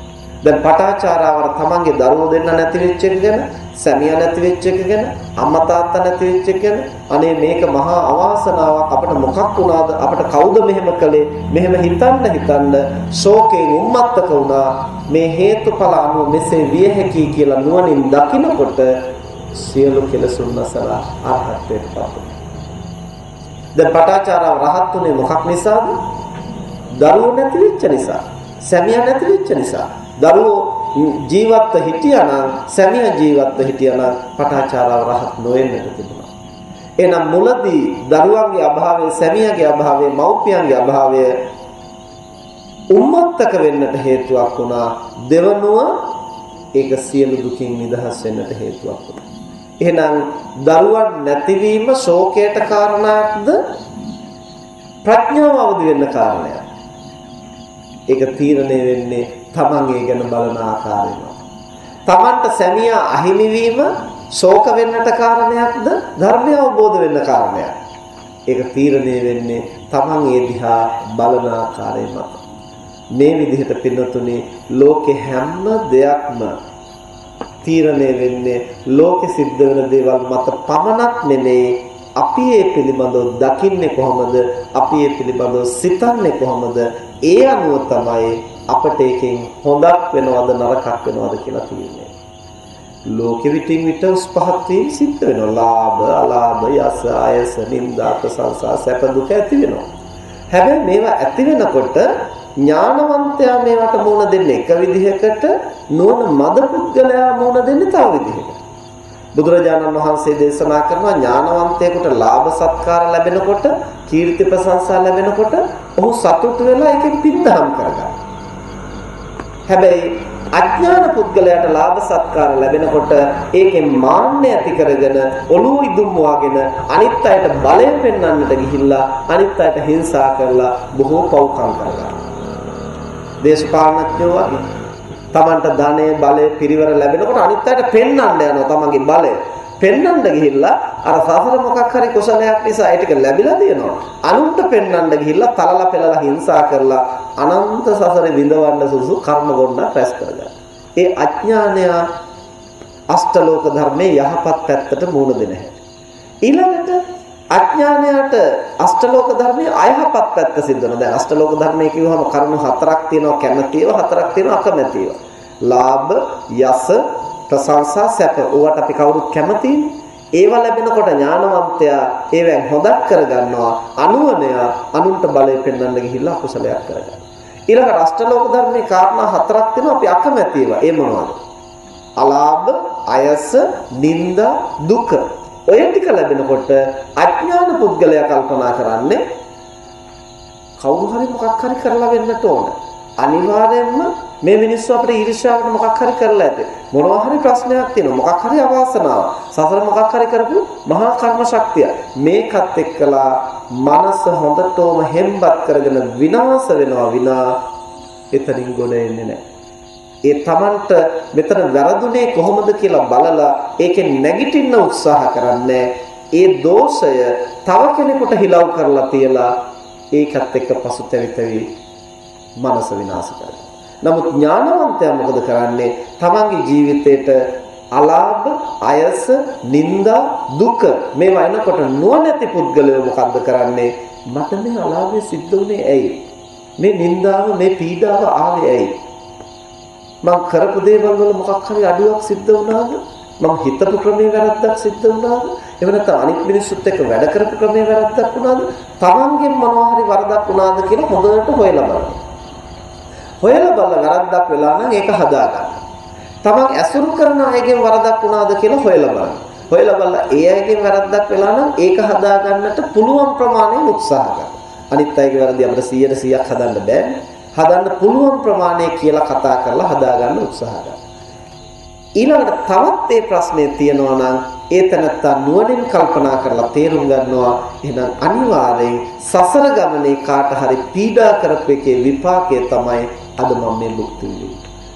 දැන් පටාචාරාවර තමන්ගේ දරුවෝ දෙන්න නැති වෙච්ච එක ගැන, සැමියා නැති වෙච්ච එක ගැන, අම්මා තාත්තා නැති වෙච්ච එක ගැන අනේ මේක මහා අවාසනාවක් අපිට මොකක් වුණාද? අපිට කවුද මෙහෙම කළේ? මෙහෙම හිතන්න හිතන්න ශෝකයෙන් උම්මත්තක වුණා. මේ හේතුඵල අනුව මෙසේ විය හැකියි කියලා නුවණින් දකිනකොට සියලු කෙලසුන් නැසලා අරහත්ත්වයට පත් වෙනවා. දැන් පටාචාරාව රහත් උනේ මොකක් නිසාද? දරුවෝ නැති වෙච්ච නිසා. සැමියා නැති වෙච්ච නිසා. දරුවෝ ජීවත්ව හිටියා නම් සැමියා ජීවත්ව හිටියා නම් පටාචාරාව රහත් නොවෙන්නට තිබුණා. එහෙනම් මුලදී දරුවන්ගේ අභාවය, සැමියාගේ අභාවය, මව්පියන්ගේ අභාවය උම්මත්තක වෙන්නට හේතුවක් වුණා. දෙවනුව ඒක සියලු දුකින් නිදහස් වෙන්නට හේතුවක් වුණා. එහෙනම් දරුවන් නැතිවීම ශෝකයට කාරණාක්ද ප්‍රඥාව අවදි වෙන්න කාරණයක්. ඒක තීරණය වෙන්නේ තමන් ඒ ගැන බලන ආකාරයෙන්. තමන්ට සැමියා අහිමි වීම ශෝක වෙන්නට කාරණයක්ද ධර්මය අවබෝධ වෙන්න කාරණයක්. ඒක තීරණය වෙන්නේ තමන් ඒ දිහා බලන ආකාරය මත. මේ විදිහට පින්නතුනේ ලෝකේ හැම දෙයක්ම තීරණය වෙන්නේ ලෝකෙ සිද්ධ වෙන දේවල් මත පමණක් නෙමෙයි අපි ඒ පිළිබඳව දකින්නේ කොහොමද අපි ඒ පිළිබඳව සිතන්නේ කොහොමද ඒ අනුව තමයි අපට එකෙන් හොඳක් වෙනවද නරකක් වෙනවද කියලා තියෙන්නේ. ලෝකෙ විටින් විට උස් පහත් වීම සිද්ධ වෙනවා. ලාභ, අලාභ, යස, ආයස, නිന്ദා, ප්‍රශංසා, සැප දුක ඇති වෙනවා. හැබැයි මේවා ඇති වෙනකොට ඥානවන්තයා මේවට මුණ දෙන්නේ එක විදිහකට, නුවණ මද පුද්ගලයා මුණ දෙන්නේ තව විදිහකට. බුදුරජාණන් වහන්සේ දේශනා කරනවා ඥානවන්තයෙකුට ලාභ සත්කාර ලැබෙනකොට, කීර්ති ප්‍රශංසා ලැබෙනකොට ඔහු සතුටු වෙලා ඒකෙන් පින්දහම් කරගන්නවා. හැබැයි අඥාන පුද්ගලයාට ලාභ සත්කාර ලැබෙනකොට ඒකෙන් මාන්නය ඇති කරගෙන ඔළුව ඉදුම්වාගෙන අනිත් අයට බලය පෙන්වන්නට ගිහිල්ලා අනිත් අයට හිංසා කරලා බොහෝ පව්කම් කරගන්නවා. දේශපාලනඥයෝ වගේ තමන්ට ධනෙ බලය පිරිවර ලැබෙනකොට අනිත් අයට පෙන්වන්න යනවා තමන්ගේ බලය. පෙන්වන්න ගිහිල්ලා අර සසර මොකක් හරි කුසලයක් නිසා ඒ ටික ලැබිලා තියෙනවා. අනුන්ට පෙන්වන්න ගිහිල්ලා තලලා පෙළලා හිංසා කරලා අනන්ත සසරේ විඳවන්න සුසු කර්ම ගොඩක් රැස් කරගන්න. ඒ අඥානය අෂ්ටලෝක ධර්මයේ යහපත් පැත්තට මූණ දෙන හැටි. ඊළඟට අඥානයට අෂ්ටලෝක ධර්මයේ අයහපත් පැත්ත සිද්ධ වෙනවා. දැන් අෂ්ටලෝක ධර්මයේ කිව්වහම කරුණු හතරක් තියෙනවා කැමැතිව හතරක් තියෙනවා අකමැතිව. ලාභ, යස, ප්‍රශංසා සැප ඕවට අපි කවුරුත් කැමතිනේ. ඒවා ලැබෙනකොට ඥානවන්තයා ඒවෙන් හොදක් කරගන්නවා. අනුවනයා අනුන්ට බලය පෙන්වන්න ගිහිල්ලා අකුසලයක් කරගන්නවා. ඊළඟ අෂ්ටලෝක ධර්මයේ කාරණා හතරක් තියෙනවා අපි අකමැති ඒවා. ඒ මොනවද? අලාභ, අයස, නිന്ദා, දුක. ඔය ටික ලැබෙනකොට අඥාන පුද්ගලයා කල්පනා කරන්නේ කවුරු හරි මොකක් හරි කරලා වෙන්නට ඕන. අනිවාර්යයෙන්ම මේ මිනිස්සු අපිට ඊර්ෂ්‍යාවට මොකක් හරි කරලා ඇති. මොනවා හරි ප්‍රශ්නයක් තියෙනවා. මොකක් හරි අවාසනාවක්. සසර මොකක් හරි කරපු මහා කර්ම ශක්තිය. මේකත් එක්කලා මනස හොඳටම හෙම්බත් කරගෙන විනාශ වෙනවා විනා එතනින් ගොඩ එන්නේ නැහැ. ඒ Tamanට මෙතන වැරදුනේ කොහොමද කියලා බලලා ඒකෙන් නැගිටින්න උත්සාහ කරන්නේ ඒ දෝෂය තව කෙනෙකුට හිලව් කරලා තියලා ඒකත් එක්ක පසුතැවිතවි මනස විනාශ කරනවා. නමුත් ඥානවන්තයා මොකද කරන්නේ? තමන්ගේ ජීවිතේට අලාභ අයස නිന്ദා දුක මේවා එනකොට නොනැති පුද්ගලයා මොකද්ද කරන්නේ? මට මේ අලාභය සිද්ධ වුනේ ඇයි? මේ නිന്ദාව මේ පීඩාව ආවේ ඇයි? මම කරපු දේවල් වල මොකක් හරි අඩුවක් සිද්ධ වුණාද? මම හිතපු ක්‍රමේ වැරද්දක් සිද්ධ වුණාද? එහෙම නැත්නම් අනිත් මිනිස්සුත් එක්ක වැඩ කරපු ක්‍රමේ වැරද්දක් වුණාද? තමන්ගෙන් මොනවා හරි වරදක් වුණාද කියලා හොඳට හොයලා බලන්න. හොයලා බලලා වැරද්දක් වෙලා නම් ඒක හදාගන්න. තමන් ඇසුරු කරන අයගෙන් වරදක් වුණාද කියලා හොයලා බලන්න. හොයලා බලලා ඒ අයගෙන් වැරද්දක් වෙලා නම් ඒක හදාගන්නට පුළුවන් ප්‍රමාණයෙන් උත්සාහ ගන්න. අනිත් අයගේ වැරදි අපිට 100%ක් හදන්න බෑනේ. හදන්න පුළුවන් ප්‍රමාණය කියලා කතා කරලා හදාගන්න උත්සාහ ගන්න. ඊළඟට තවත් මේ ප්‍රශ්නේ තියෙනවා නම් ඒ තනත්තා නුවණින් කල්පනා කරලා තේරුම් ගන්නවා එහෙනම් අනිවාර්යෙන් සසර ගමනේ කාට හරි පීඩා කරපු එකේ විපාකය තමයි අද මම මේ භුක්ති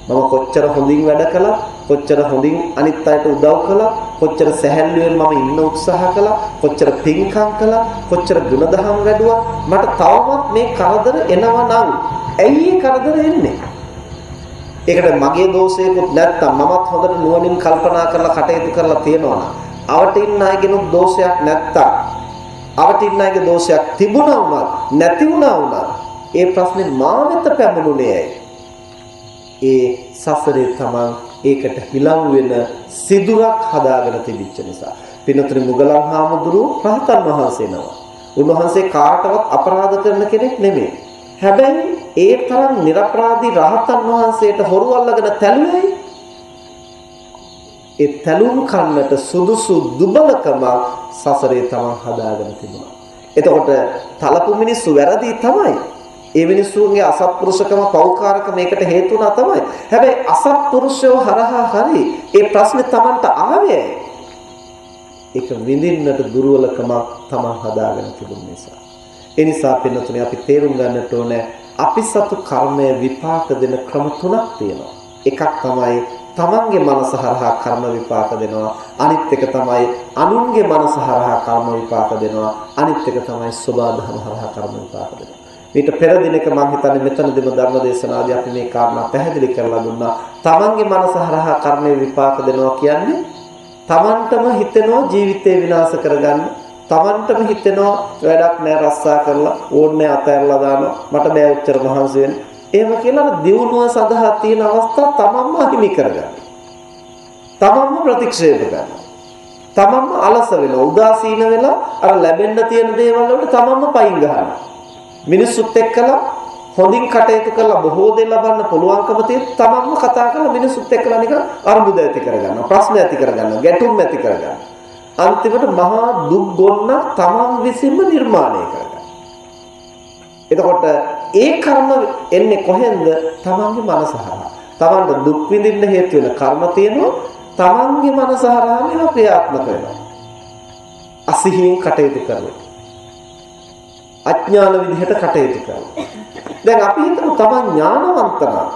මම කොච්චර හොඳින් වැඩ කළා කොච්චර හොඳින් අනිත් අයට උදව් කළා කොච්චර සැහැල්ලුවෙන් මම ඉන්න උත්සාහ කළා කොච්චර පින්කම් කළා කොච්චර ගුණධම් වැඩුවා. මට තවමත් මේ කරදර එනවා නම් ඇයි කරදර එන්නේ? ඒකට මගේ දෝෂයකුත් නැත්තම් මමත් හොඳට නුවණින් කල්පනා කරලා කටයුතු කරලා තියෙනවා නම් අවටින් අයගෙනුත් දෝෂයක් නැත්තම් අවටින් අයගේ දෝෂයක් තිබුණා වුණත් නැති වුණා වුණත් ඒ ප්‍රශ්නේ මා වෙත පැමුණුනේ ඇයි? ඒ සසරේ තමන් ඒකට හිලව් වෙන සිදුරක් හදාගෙන තිබිච්ච නිසා. පිනතුරු මුගලන් හාමුදුරුවෝ රහතන් වහන්සේ නම. උන්වහන්සේ කාටවත් අපරාධ කරන කෙනෙක් නෙමෙයි. හැබැයි ඒ තරම් නිර්පරාධී රහතන් වහන්සේට හොරු අල්ලගෙන තැළුවේයි. ඒ තැලුම් කන්නට සුදුසු දුබලකම සසරේ තමන් හදාගෙන තිබුණා. එතකොට තලපු මිනිස්සු වැරදි තමයි. ඒ මිනිස්සුන්ගේ අසත්පුරුෂකම පෞකාරක මේකට හේතු වුණා තමයි. හැබැයි අසත්පුරුෂයෝ හරහා හරි ඒ ප්‍රශ්නේ Tamanට ආවේ. ඒක විඳින්නට දුර්වලකම Taman හදාගෙන තිබුණ නිසා. ඒ නිසා පින්නතුනේ අපි තේරුම් ගන්නට ඕනේ අපි සතු කර්මය විපාක දෙන ක්‍රම තුනක් තියෙනවා. එකක් තමයි තමන්ගේ මනස හරහා කර්ම විපාක දෙනවා අනිත් එක තමයි අනුන්ගේ මනස හරහා කර්ම විපාක දෙනවා අනිත් එක තමයි සබා ධර්ම හරහා කර්ම විපාක දෙනවා ඊට පෙර දිනක මම හිතන්නේ මෙතනදිම ධර්ම දේශනාදී අපි මේ කාරණා පැහැදිලි කරලා දුන්නා. තමන්ගේ මනස හරහා කර්මයේ විපාක දෙනවා කියන්නේ තමන්ටම හිතෙනවා ජීවිතේ විනාශ කරගන්න. තමන්ටම හිතෙනවා වැඩක් නෑ රස්සා කරලා ඕන්නේ අතහැරලා දානවා. මට බෑ උච්චර මහන්සි වෙන්න. එහෙම කියලා දියුණුව සඳහා තියෙන අවස්ථා තමන්ම අහිමි කරගන්න. තමන්ම ප්‍රතික්ෂේප කරනවා. තමන්ම අලස වෙනවා. උදාසීන වෙලා අර ලැබෙන්න තියෙන දේවල් වලට තමන්ම පයින් ගන්නවා. මිනිස්සුත් එක්කලා හොඳින් කටයුතු කරලා බොහෝ දේ ලබන්න පුළුවන්කම තියෙන තමන්ම කතා කරලා මිනිස්සුත් එක්කලා නිකන් අරුබුද ඇති කරගන්නවා ප්‍රශ්න ඇති කරගන්නවා ගැටුම් ඇති කරගන්නවා. අන්තිමට මහා දුක් ගොන්න තමන් විසින්ම නිර්මාණය කරගන්නවා. එතකොට ඒ කර්ම එන්නේ කොහෙන්ද? තමන්ගේ මනස හරහා. තමන්ට දුක් විඳින්න හේතු වෙන කර්ම තියෙනවා තමන්ගේ මනස හරහා මේවා ක්‍රියාත්මක වෙනවා. අසිහියෙන් කටයුතු කරනවා. අඥාන විදිහට කටයුතු කරනවා. දැන් අපි හිතමු තමන් ඥානවන්ත නම්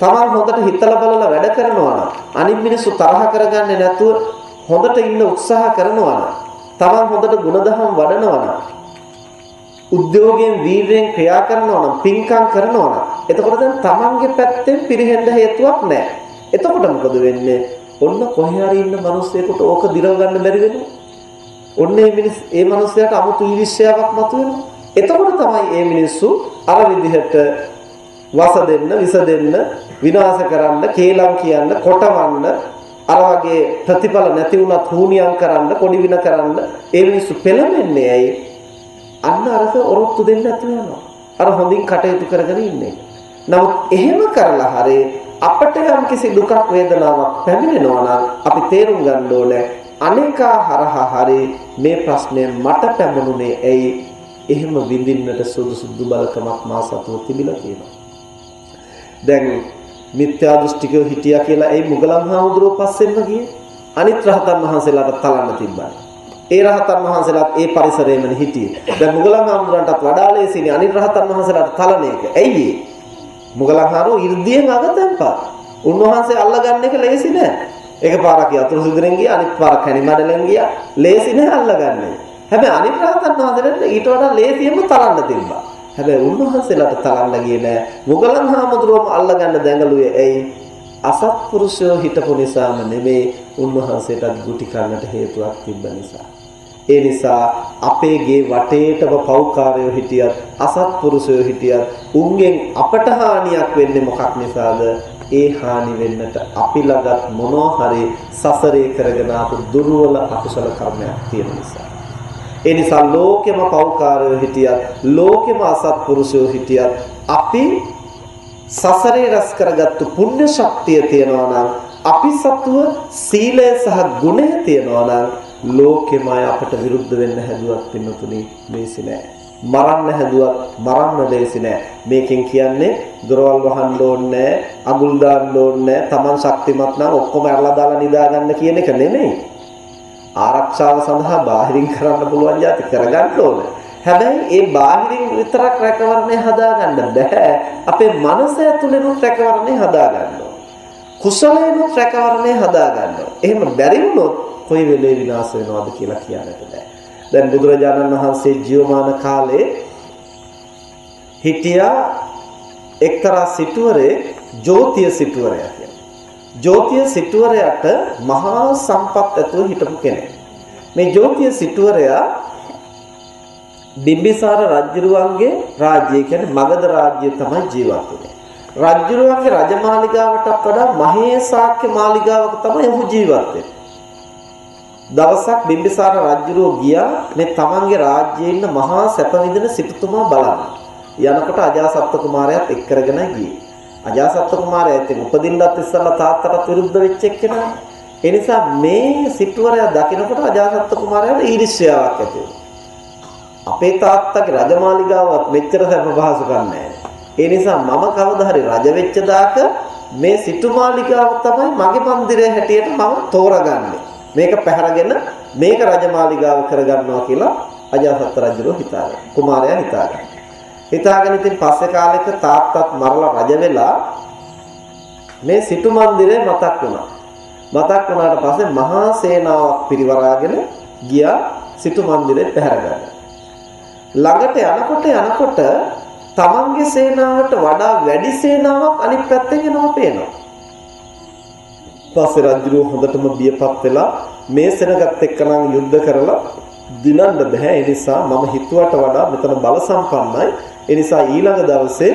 තමන් හොඳට හිතලා බලලා වැඩ කරනවා නම් අනිත් මිනිස්සු තරහ කරගන්නේ නැතුව හොඳට ඉන්න උත්සාහ කරනවා නම් තමන් හොඳට ගුණධම් වඩනවා නම් උද්‍යෝගයෙන් වීරයෙන් ක්‍රියා කරනවා නම් පින්කම් කරනවා නම් එතකොට දැන් තමන්ගේ පැත්තෙන් පිරෙහෙන්න හේතුවක් නැහැ. එතකොට මොකද වෙන්නේ? ඔන්න කොහේ හරි ඉන්න මිනිස්සෙකුට ඕක දිරව ගන්න බැරි වෙනවා. ඔන්න මේ මිනිස් ඒ මිනිස්සයාට 아무 තීවිෂ්‍යාවක් මතුවෙනවා. එතකොට තමයි මේ මිනිස්සු අර විදිහට වස දෙන්න, විස දෙන්න, විනාශ කරන්න, කේලම් කියන්න, කොටවන්න, අර වගේ ප්‍රතිඵල නැති වුණත් හුනියම් කරන්න, කොඩි වින කරන්න ඒ මිනිස්සු පෙළඹෙන්නේ ඇයි? අන්න අරක ඔරොත්තු දෙන්න නැති වෙනවා. අර හොඳින් කටයුතු කරගෙන ඉන්නේ. නමුත් එහෙම කරලා හරේ අපට යම් කිසි දුකක් වේදනාවක් පැමිණෙනවා නම් අපි තේරුම් ගන්න ඕනේ අනේකා හරහා හරි මේ ප්‍රශ්නය මට පැමුණුනේ ඇයි එහෙම විඳින්නට සුදුසු දුබලකමක් මා සතුව තිබිලා තියෙනවා. දැන් මිත්‍යා දෘෂ්ටිකව හිටියා කියලා ඒ මුගලන් හාමුදුරුවෝ පස්සෙන්ම ගියේ. අනිත් රහතන් වහන්සේලාට තලන්න තිබ්බා. ඒ රහතන් වහන්සේලාත් ඒ පරිසරයේම හිටියේ. දැන් මුගලන් හාමුදුරන්ටත් වඩා ලේසිනේ අනිත් රහතන් වහන්සේලාට තලන එක. ඇයි ඒ? මුගලන් හාමුදුරුවෝ 이르දියෙන් අගතම්පා. උන්වහන්සේ අල්ලගන්න එක ලේසි නෑ. එක පාරක් යතුරු සුදුරෙන් ගියා අනිත් පාරක් හැණි මඩලෙන් ගියා. ලේසි නෑ අල්ලගන්නේ. හැබැයි අනිත් රහතන් වහන්සේලාට ඊට වඩා ලේසියෙන්ම තරන්න තිබ්බා. හැබැයි උන්වහන්සේලාට තරන්න ගියේ නෑ. මුගලන් හාමුදුරුවෝම අල්ලගන්න දැඟලුවේ ඇයි? අසත්පුරුෂයෝ හිටපු නිසාම නෙමේ උන්වහන්සේටත් ගුටි කන්නට හේතුවක් තිබ්බ නිසා. ඒ නිසා අපේ ගේ වටේටම පෞකාරයෝ හිටියත් අසත්පුරුෂයෝ හිටියත් උන්ගෙන් අපට හානියක් වෙන්නේ මොකක් නිසාද? ඒ හානි වෙන්නට අපි ළඟත් මොනවා හරි සසරේ කරගෙන ආපු දුර්වල අකුසල කර්මයක් තියෙන නිසා. ඒ නිසා ලෝකෙම පෞකාරයෝ හිටියත් ලෝකෙම අසත්පුරුෂයෝ හිටියත් අපි සසරේ රැස් කරගත්තු පුණ්‍ය ශක්තිය තියනවා නම් අපි සතුව සීලය සහ ගුණය තියනවා නම් ලෝකෙම අපට විරුද්ධ වෙන්න හැදුවත් පින්නතුනි මේසි නෑ. මරන්න හැදුවත් මරන්න ලේසි නෑ. මේකෙන් කියන්නේ දොරවල් වහන්න ඕනේ අගුල් දාන්න ඕනේ Taman ශක්තිමත් නම් ඔක්කොම අරලා දාලා නිදා ගන්න කියන එක නෙමෙයි. ආරක්ෂාව සඳහා බාහිරින් කරන්න පුළුවන් જાති කරගන්න ඕන. හැබැයි ඒ බාහිරින් විතරක් රැකවරණය හදාගන්න බෑ. අපේ මනස ඇතුළේනුත් රැකවරණය හදාගන්න ඕන. කුසලයෙන්ුත් රැකවරණය හදාගන්න ඕන. එහෙම බැරි වුණොත් කොයි වෙලේ විනාශ වෙනවද කියලා කියන්නට බෑ. දැන් බුදුරජාණන් වහන්සේ ජීවමාන කාලේ හිටියා එක්තරා සිටුවරේ ජෝතිය සිටුවරයා කියලා. ජෝතිය සිටුවරයාට මහා සම්පත් ඇතුව හිටපු කෙනෙක්. මේ ජෝතිය සිටුවරයා බිම්බිසාර රජුරුවන්ගේ රාජ්‍යය කියන්නේ මගධ රාජ්‍යය තමයි ජීවත් වෙන්නේ. රජුරුවන්ගේ රජමාලිගාවටත් වඩා මහේසාක්‍ය මාලිගාවක තමයි ඔහු ජීවත් වෙන්නේ. දවසක් බිම්බිසාර රජුරුව ගියා මේ තමන්ගේ රාජ්‍යයේ ඉන්න මහා සැප විඳින සිටුතුමා බලන්න. යනකොට අජාසත්ත කුමාරයාත් එක් කරගෙන ගියේ. අජාසත්ත කුමාරයා ඉතින් උපදින්නත් ඉස්සෙල්ලා තාත්තට විරුද්ධ වෙච්ච එක්කෙනා. ඒ නිසා මේ සිටුවරයා දකිනකොට අජාසත්ත කුමාරයාට ඊර්ෂ්‍යාවක් ඇති අපේ තාත්තගේ රජමාලිගාවත් මෙච්චර සැප පහසුකම් නැහැ. ඒ නිසා මම කවදා හරි රජ වෙච්ච දාක මේ සිටුමාලිගාව තමයි මගේ මන්දිරය හැටියට මම තෝරගන්නේ. මේක පැහැරගෙන මේක රජමාලිගාව කරගන්නවා කියලා අජාසත් රජුරෝ හිතාගන්න. කුමාරයා හිතාගන්න. හිතාගෙන ඉතින් පස්සේ කාලෙක තාත්තත් මරලා රජ වෙලා මේ සිටු මන්දිරය මතක් වුණා. මතක් වුණාට පස්සේ මහා සේනාවක් පිරිවරාගෙන ගියා සිටු මන්දිරේ පැහැරගන්න. ළඟට යනකොට යනකොට තමන්ගේ සේනාවට වඩා වැඩි සේනාවක් අනිත් පැත්තෙන් එනවා පේනවා. පස්සේ රජුරෝ හොඳටම බියපත් වෙලා මේ සෙනගත් එක්කනම් යුද්ධ කරලා දිනන්න බෑ ඒ නිසා මම හිතුවට වඩා මෙතන බල සම්පන්නයි ඒ නිසා ඊළඟ දවසේ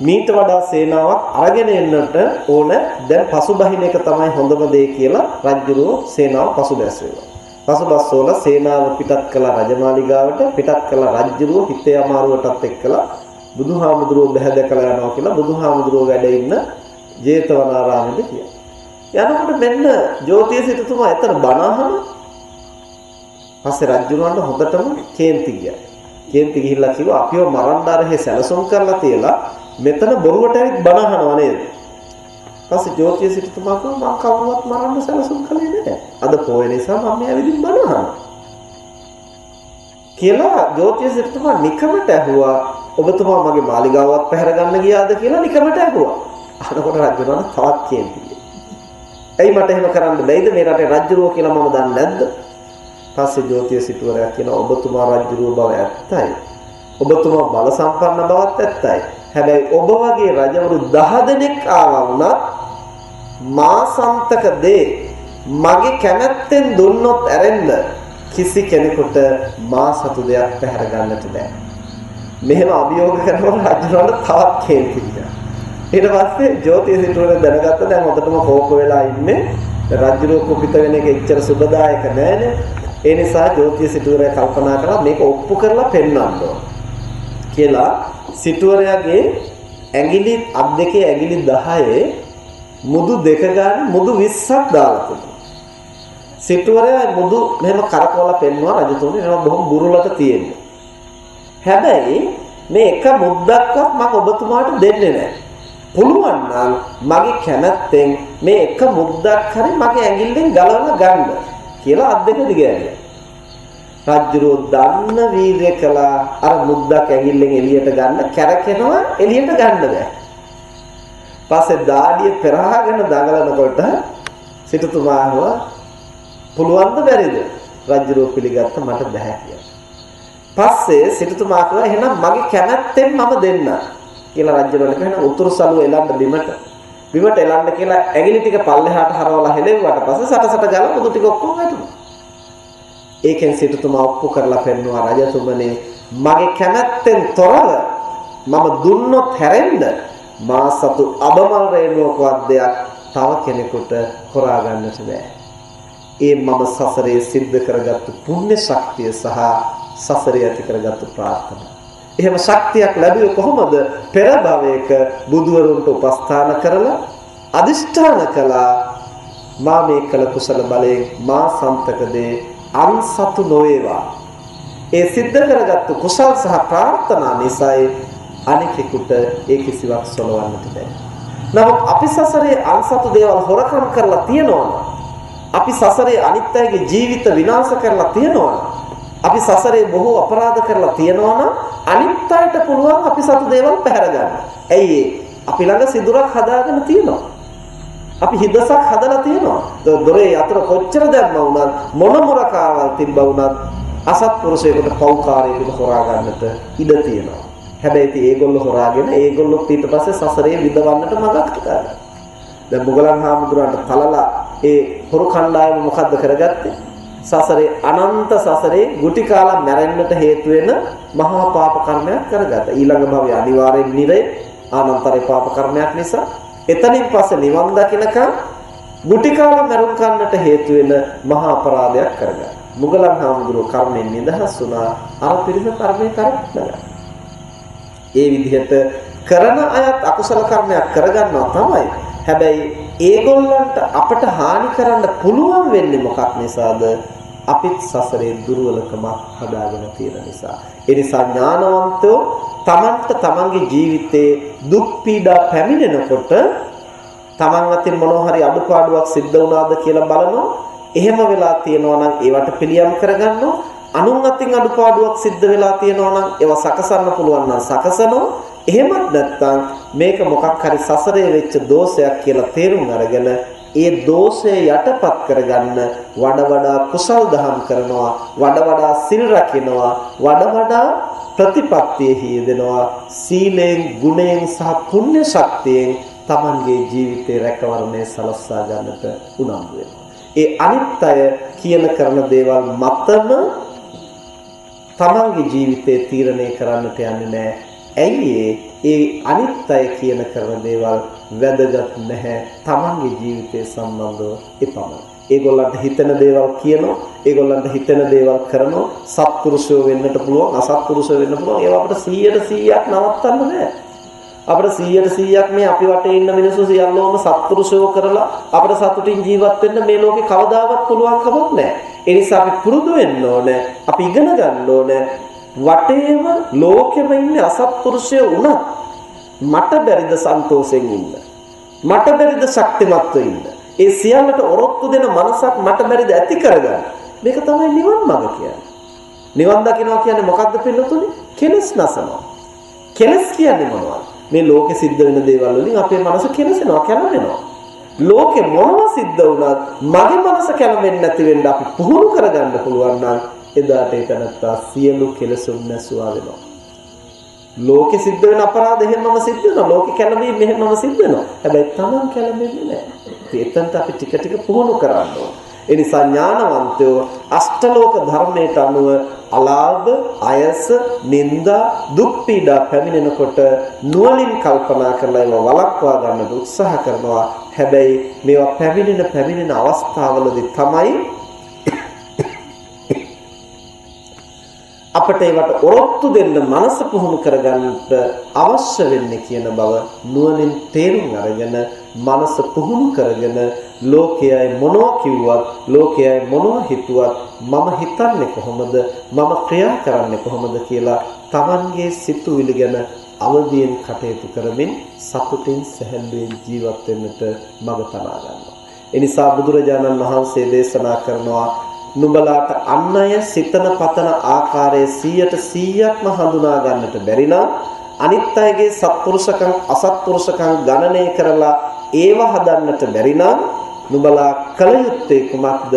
මීට වඩා සේනාවක් අරගෙන එන්නට ඕන දැන් පසුබහින එක තමයි හොඳම දේ කියලා රජුරෝ සේනාව පසුබැස්සෙවා පසුබස්සෝල සේනාව පිටත් කළ රජමාලිගාවට පිටත් කළ රජුරෝ හිතේ අමාරුවටත් එක්කලා බුදුහාමුදුරුවෝ බැහැ දැකලා යනවා කියලා බුදුහාමුදුරුවෝ වැඩ ඉන්න ජේතවනාරාමෙට ගියා යනකොට මෙන්න ජෝතිය සිටුතුමා එතන බණ අහන. පස්සේ රජුණන්ට හොඳටම කේන්ති ගියා. කේන්ති ගිහිල්ලා කිව්වා අපිව මරන්න අරහේ සැලසුම් කරලා තියලා මෙතන බොරුවට ඇවිත් බණ අහනවා නේද? පස්සේ ජෝතිය සිටුතුමා කිව්වා මම කවුරුවත් මරන්න සැලසුම් කළේ නැහැ. අද පොය නිසා මම මේ ඇවිදින් බණ අහනවා. කියලා ජෝතිය සිටුතුමා නිකමට ඇහුවා ඔබතුමා මගේ මාලිගාවත් පැහැර ගන්න ගියාද කියලා නිකමට ඇහුවා. අහනකොට රජුණන් තවත් කේන්ති ඇයි මට එහෙම කරන්න බැයිද මේ රටේ රජුරෝ කියලා මම දන්නේ නැද්ද? පස්සේ ජෝතිය සිටුවරයා කියනවා ඔබතුමා රජුරෝ බව ඇත්තයි. ඔබතුමා බල සම්පන්න බවත් ඇත්තයි. හැබැයි ඔබ වගේ රජවරු 10 දෙනෙක් ආවා වුණත් මා සම්තක දේ මගේ කැමැත්තෙන් දුන්නොත් ඇරෙන්න කිසි කෙනෙකුට මා සතු දෙයක් පැහැර ගන්නට බෑ. මෙහෙම අභියෝග කරනකොට රජුරන්ට තවත් කේන්ති ගියා. ඊට පස්සේ ජෝතිය සිටුවර දැනගත්ත දැන් හොඳටම කෝප වෙලා ඉන්නේ රජුරෝ කුපිත වෙන එක එච්චර සුබදායක නෑනේ ඒ නිසා ජෝතිය සිටුවරය කල්පනා කළා මේක ඔප්පු කරලා පෙන්වන්න කියලා සිටුවරයාගේ ඇඟිලි අත් දෙකේ ඇඟිලි 10 මුදු දෙක ගන්න මුදු 20ක් දාලා තිබුණා. සිටුවරයා මුදු මෙහෙම කරකවලා පෙන්වුවා රජතුමනි ඒවා බොහොම බුරුලට තියෙනවා. හැබැයි මේ එක මුද්දක්වත් මම ඔබතුමාට දෙන්නේ නැහැ. පුළුවන් නම් මගේ කැමැත්තෙන් මේ එක මුද්දක් හරි මගේ ඇඟිල්ලෙන් ගලවලා ගන්න කියලා අත් දෙක දිගෑරියා. රජුරෝ දන්න වීර්ය කළා අර මුද්දක් ඇඟිල්ලෙන් එළියට ගන්න කැරකෙනවා එළියට ගන්න බෑ. පස්සේ දාඩිය පෙරහගෙන දඟලනකොට සිටුතුමා ආවා පුළුවන්ද බැරිද? රජුරෝ පිළිගත්ත මට බෑ කියලා. පස්සේ සිටුතුමා කිව්වා එහෙනම් මගේ කැමැත්තෙන් මම දෙන්නම්. කියලා රජුරණ කියනවා උතුරු සළුව එලන්න බිමට බිමට එලන්න කියලා ඇඟිලි ටික පල්ලෙහාට හරවලා හෙලෙව්වට පස්සේ සටසට ගාලා මුදු ටික ඔක්කොම වැටුණා. ඒකෙන් සිටුතුමා ඔප්පු කරලා පෙන්නවා රජතුමනි මගේ කැමැත්තෙන් තොරව මම දුන්නොත් හැරෙන්න මා සතු අබමල් රේණුවකවත් දෙයක් තව කෙනෙකුට හොරා ගන්නට බෑ. ඒ මම සසරේ සිද්ධ කරගත්තු පුණ්‍ය ශක්තිය සහ සසරේ ඇති කරගත්තු ප්‍රාර්ථනා එහෙම ශක්තියක් ලැබුවේ කොහොමද? පෙර භවයක බුදුවරුන්ට උපස්ථාන කරලා අදිෂ්ඨාන කළා මා මේ කළ කුසල බලයෙන් මා සම්තකදේ අන්සතු නොවේවා. ඒ සිද්ධ කරගත්තු කුසල් සහ ප්‍රාර්ථනා නිසායි අනිකෙකුට ඒ කිසිවක් සොලවන්නට බැහැ. නමුත් අපි සසරේ අන්සතු දේවල් හොරකම් කරලා තියනවා අපි සසරේ අනිත් අයගේ ජීවිත විනාශ කරලා තියෙනවා අපි සසරේ බොහෝ අපරාධ කරලා තියෙනවා නම් අනිත් අයට පුළුවන් අපි සතු දේවල් පැහැර ගන්න. ඇයි අපි ළඟ සිදුරක් හදාගෙන තියෙනවා. අපි හිදසක් හදලා තියෙනවා. දොරේ අතර කොච්චර දැම්ම වුණත් මොන මොරකාවල් තිබ්බ වුණත් අසත්පුරුෂයෙකුට පෞකාරයෙකුට හොරා ගන්නට ඉඩ තියෙනවා. හැබැයි ඉතින් ඒගොල්ලෝ හොරාගෙන ඒගොල්ලෝ ඊට පස්සේ සසරේ විඳවන්නට මගක් හදාගන්නවා. දැන් මුගලන් හාමුදුරන්ට කලලා ඒ හොරු කණ්ඩායම මොකද්ද කරගත්තේ? සසරේ අනන්ත සසරේ ගුටි කාලා මැරෙන්නට හේතු වෙන මහා පාප කර්මයක් කරගත්තා. ඊළඟ භවයේ අනිවාර්යෙන් නිරේ ආනන්තරේ පාප කර්මයක් නිසා එතනින් පස්සේ නිවන් දකින්නකම් ගුටි කාලා මරුන් කන්නට හේතු වෙන මහා අපරාධයක් කරගත්තා. මුගලන් හාමුදුරුවෝ කර්මෙන් නිදහස් වුණා අර පිරිස කර්මේ කරක්නලා. ඒ විදිහට කරන අයත් අකුසල කර්මයක් කරගන්නවා තමයි. හැබැයි ඒගොල්ලන්ට අපට හානි කරන්න පුළුවන් වෙන්නේ මොකක් නිසාද? අපිත් සසරේ දුර්වලකමක් හදාගෙන තියෙන නිසා. ඒ නිසා ඥානවන්තෝ තමන්ට තමන්ගේ ජීවිතේ දුක් පීඩා පැමිණෙනකොට තමන් අතින් මොනවා හරි අඩුපාඩුවක් සිද්ධ වුණාද කියලා බලනවා. එහෙම වෙලා තියෙනවා නම් ඒවට පිළියම් කරගන්නවා. අනුන් අතින් අඩුපාඩුවක් සිද්ධ වෙලා තියෙනවා නම් ඒවා සකසන්න පුළුවන් නම් සකසනවා. එහෙමත් නැත්නම් මේක මොකක් හරි සසරේ වෙච්ච දෝෂයක් කියලා තේරුම් අරගෙන ඒ දෝෂය යටපත් කරගන්න වඩ වඩා කුසල් දහම් කරනවා වඩ වඩා සිල් රකින්නවා වඩ වඩා ප්‍රතිපත්තියෙහි යෙදෙනවා සීලෙන් ගුණයෙන් සහ පුණ්‍ය ශක්තියෙන් Tamanගේ ජීවිතේ රැකවරණය සලස්වා ගන්නට උනන්දු ඒ අනිත් අය කියන කරන දේවල් මතම Tamanගේ ජීවිතේ තීරණය කරන්නට යන්නේ නැහැ. ඇයි ඒ අනිත් අය කියන කරන දේවල් වැදගත් නැහැ Tamange ජීවිතය සම්බන්ධව එපමණ. ඒගොල්ලන්ට හිතෙන දේවල් කියනවා, ඒගොල්ලන්ට හිතෙන දේවල් කරනවා, සත්පුරුෂයෝ වෙන්නට පුළුවන්, අසත්පුරුෂයෝ වෙන්න පුළුවන්. ඒවා අපිට 100ට 100ක් නවත්තන්න බෑ. අපිට 100ට 100ක් මේ අපි වටේ ඉන්න මිනිස්සු සියල්ලෝම සත්පුරුෂයෝ කරලා අපිට සතුටින් ජීවත් වෙන්න මේ ලෝකේ කවදාවත් පුළුවන් කමක් නැහැ. ඒ නිසා අපි පුරුදු වෙන්න ඕනේ. අපි ඉගෙන ගන්න ඕනේ. වටේම ලෝකෙම ඉන්නේ අසත්පුරුෂය වුණත් මට බැරිද සන්තෝෂෙන් ඉන්න? මට බැරිද ශක්තිමත්ව ඉන්න? ඒ සියල්ලට ඔරොත්තු දෙන මනසක් මට බැරිද ඇති කරගන්න? මේක තමයි නිවන් මඟ කියන්නේ. නිවන් දකින්නවා කියන්නේ මොකද්ද පින්නතුනේ? කෙලස් නසනවා. කෙලස් කියන්නේ මොනවද? මේ ලෝකෙ සිද්ධ වෙන දේවල් වලින් අපේ මනස කෙලසෙනවා කැළඹෙනවා. ලෝකෙ මොනව සිද්ධ වුණත් මගේ මනස කැළඹෙන්නේ නැති වෙන්න අපි පුහුණු කරගන්න පුළුවන් නම් එදාට ඒ තනත්තා සියලු කෙලසුන් නැසුවා වෙනවා. ලෝකෙ සිද්ධ වෙන අපරාධ එහෙමම සිද්ධ වෙනවා. ලෝකෙ කැළඹීම් මෙහෙමම සිද්ධ වෙනවා. හැබැයි Taman කැළඹෙන්නේ නැහැ. එතනට අපි ටික ටික පුහුණු කරන්න ඕන. ඒ නිසා ඥානවන්තයෝ අෂ්ටලෝක ධර්මයට අනුව අලාභ, අයස, නිന്ദා, දුක් පීඩා පැමිණෙනකොට නුවණින් කල්පනා කරලා ඒවා වළක්වා ගන්න උත්සාහ කරනවා. හැබැයි මේවා පැමිණෙන පැමිණෙන අවස්ථාවලදී තමයි අපට ඒවට ඔරොත්තු දෙන්න මනස පුහුණු කරගන්නට අවශ්‍ය වෙන්නේ කියන බව නුවණින් තේරුම් අරගෙන මනස පුහුණු කරගෙන ලෝකයයි මොනවා කිව්වත් ලෝකයයි මොනවා හිතුවත් මම හිතන්නේ කොහොමද මම ක්‍රියා කරන්නේ කොහොමද කියලා Tamanගේ සිතුවිලි ගැන අවදියෙන් කටයුතු කරමින් සතුටින් සැහැල්ලුවෙන් ජීවත් වෙන්නට මඟ තනා ගන්නවා. එනිසා බුදුරජාණන් වහන්සේ දේශනා කරනවා නුඹලාට අන් අය සිතන පතන ආකාරය 100ට 100ක්ම හඳුනා ගන්නට බැරි නම් අනිත් අයගේ සත්පුරුෂකම් අසත්පුරුෂකම් ගණනය කරලා ඒව හදන්නට බැරි නම් නුඹලා කල යුත්තේ කුමක්ද?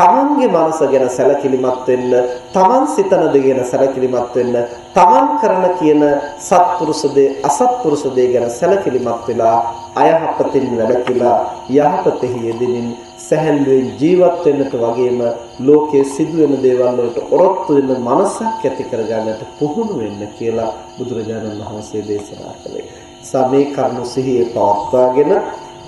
තමන්ගේ මනස ගැන සැලකිලිමත් වෙන්න, තමන් සිතන දේ ගැන සැලකිලිමත් වෙන්න, තමන් කරන කියන සත්පුරුෂ දේ අසත්පුරුෂ දේ ගැන සැලකිලිමත් වෙලා අයහපතින් වැඩකිලා යහපතෙහි යෙදෙමින් සැහැල්ලුවෙන් ජීවත් වෙන්නට වගේම ලෝකයේ සිදුවෙන දේවල් වලට ඔරොත්තු දෙන මනසක් ඇති කරගන්නට පුහුණු වෙන්න කියලා බුදුරජාණන් වහන්සේ දේශනා කළේ. සමේ කර්ම සිහියේ පවත්වාගෙන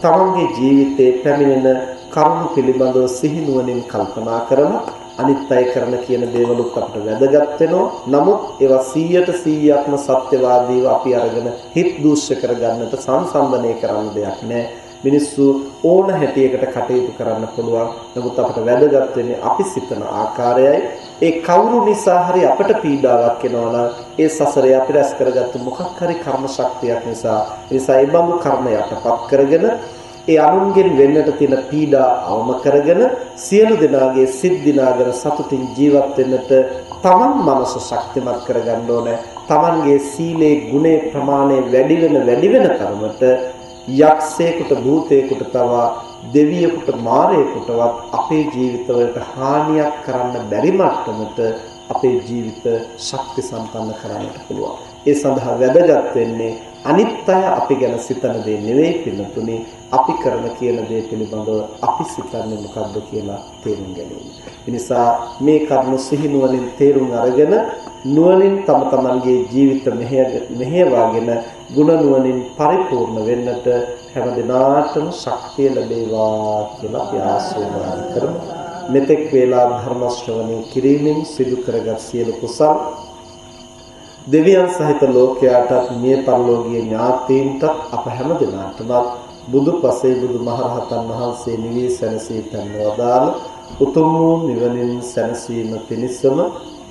තමන්ගේ ජීවිතේ පැමිණෙන කරුණු පිළිබඳව සිහිනුවණින් කල්පනා කරලා අනිත් අය කරන කියන දේවලුත් අපිට වැදගත් වෙනවා. නමුත් ඒවා 100ට 100ක්ම සත්‍යවාදීව අපි අරගෙන හිත දූෂ්‍ය කරගන්නට සංසන්දනය කරන්න දෙයක් නැහැ. මිනිස්සු ඕන හැටියකට කටයුතු කරන්න පුළුවන්. නමුත් අපට වැදගත් වෙන්නේ අපි සිතන ආකාරයයි. ඒ කවුරු නිසා හරි අපට පීඩාවක් එනවා නම් ඒ සසරේ අපි රැස් කරගත්තු මොකක් හරි කර්ම ශක්තියක් නිසා ඒ නිසා ඒ බඳු කර්ම යටපත් කරගෙන ඒ අනුන්ගෙන් වෙන්නට තියෙන පීඩා අවම කරගෙන සියලු දෙනාගේ සිත් දිනාගෙන සතුටින් ජීවත් වෙන්නට තමන් මනස ශක්තිමත් කරගන්න ඕනේ. තමන්ගේ සීලේ ගුණේ ප්‍රමාණය වැඩි වෙන වැඩි වෙන තරමට යක්ෂයෙකුට භූතයෙකුට තවා දෙවියෙකුට මාරයෙකුටවත් අපේ ජීවිතවලට හානියක් කරන්න බැරි මට්ටමට අපේ ජීවිත ශක්ති සම්පන්න කරන්නට පුළුවන්. ඒ සඳහා වැදගත් වෙන්නේ අනිත් අය අපි ගැන සිතන දේ නෙවෙයි පිළිතුනේ අපි කරන කියන දේ පිළිබඳව අපි සිතන්නේ මොකද්ද කියලා තේරුම් ගැනීම. එනිසා මේ කරුණු සිහිනුවණින් තේරුම් අරගෙන නුවණින් තම තමන්ගේ ජීවිත මෙහෙයවාගෙන ගුණ නුවණින් පරිපූර්ණ වෙන්නට හැම දිනාටම ශක්තිය ලැබේවා කියලා අපි ආශිර්වාද කරමු. මෙතෙක් වේලා ධර්ම ශ්‍රවණය කිරීමෙන් සිදු කරගත් සියලු කුසල් දෙවියන් සහිත ලෝකයාටත් මිය පරලෝකීය ඥාතීන්ටත් අප හැම දිනාටම බුදු පසේ බුදු මහරහතන් වහන්සේ නිවී සැනසී තන්වදාල උතුම් වූ නිවනින් සැනසීම පිණිසම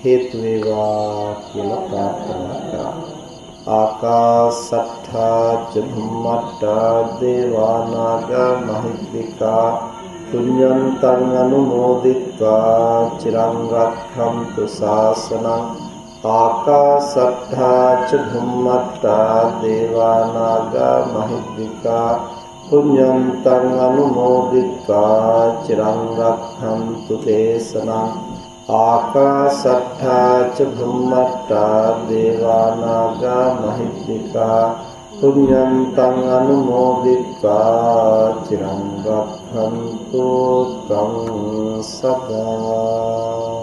හේතු වේවා කියලා ප්‍රාර්ථනා කරා. ආකාසට්ඨා ච භුම්මට්ඨා දේවා නාග මහිද්దికා පුඤ්ඤන්තං අනුමෝදිත්වා චිරං රක්ඛන්තු ශාසනං ආකාසට්ඨා ච භුම්මට්ඨා දේවා නාග පුඤ්ඤං තං අනුමෝදිත්වා චිරං රක්ඛන්තු දේශනං ආකාසට්ඨා ච භුම්මට්ඨා දේවානාග මහිත්‍තිකා පුඤ්ඤං තං අනුමෝදිත්වා චිරං රක්ඛන්තු තං සදා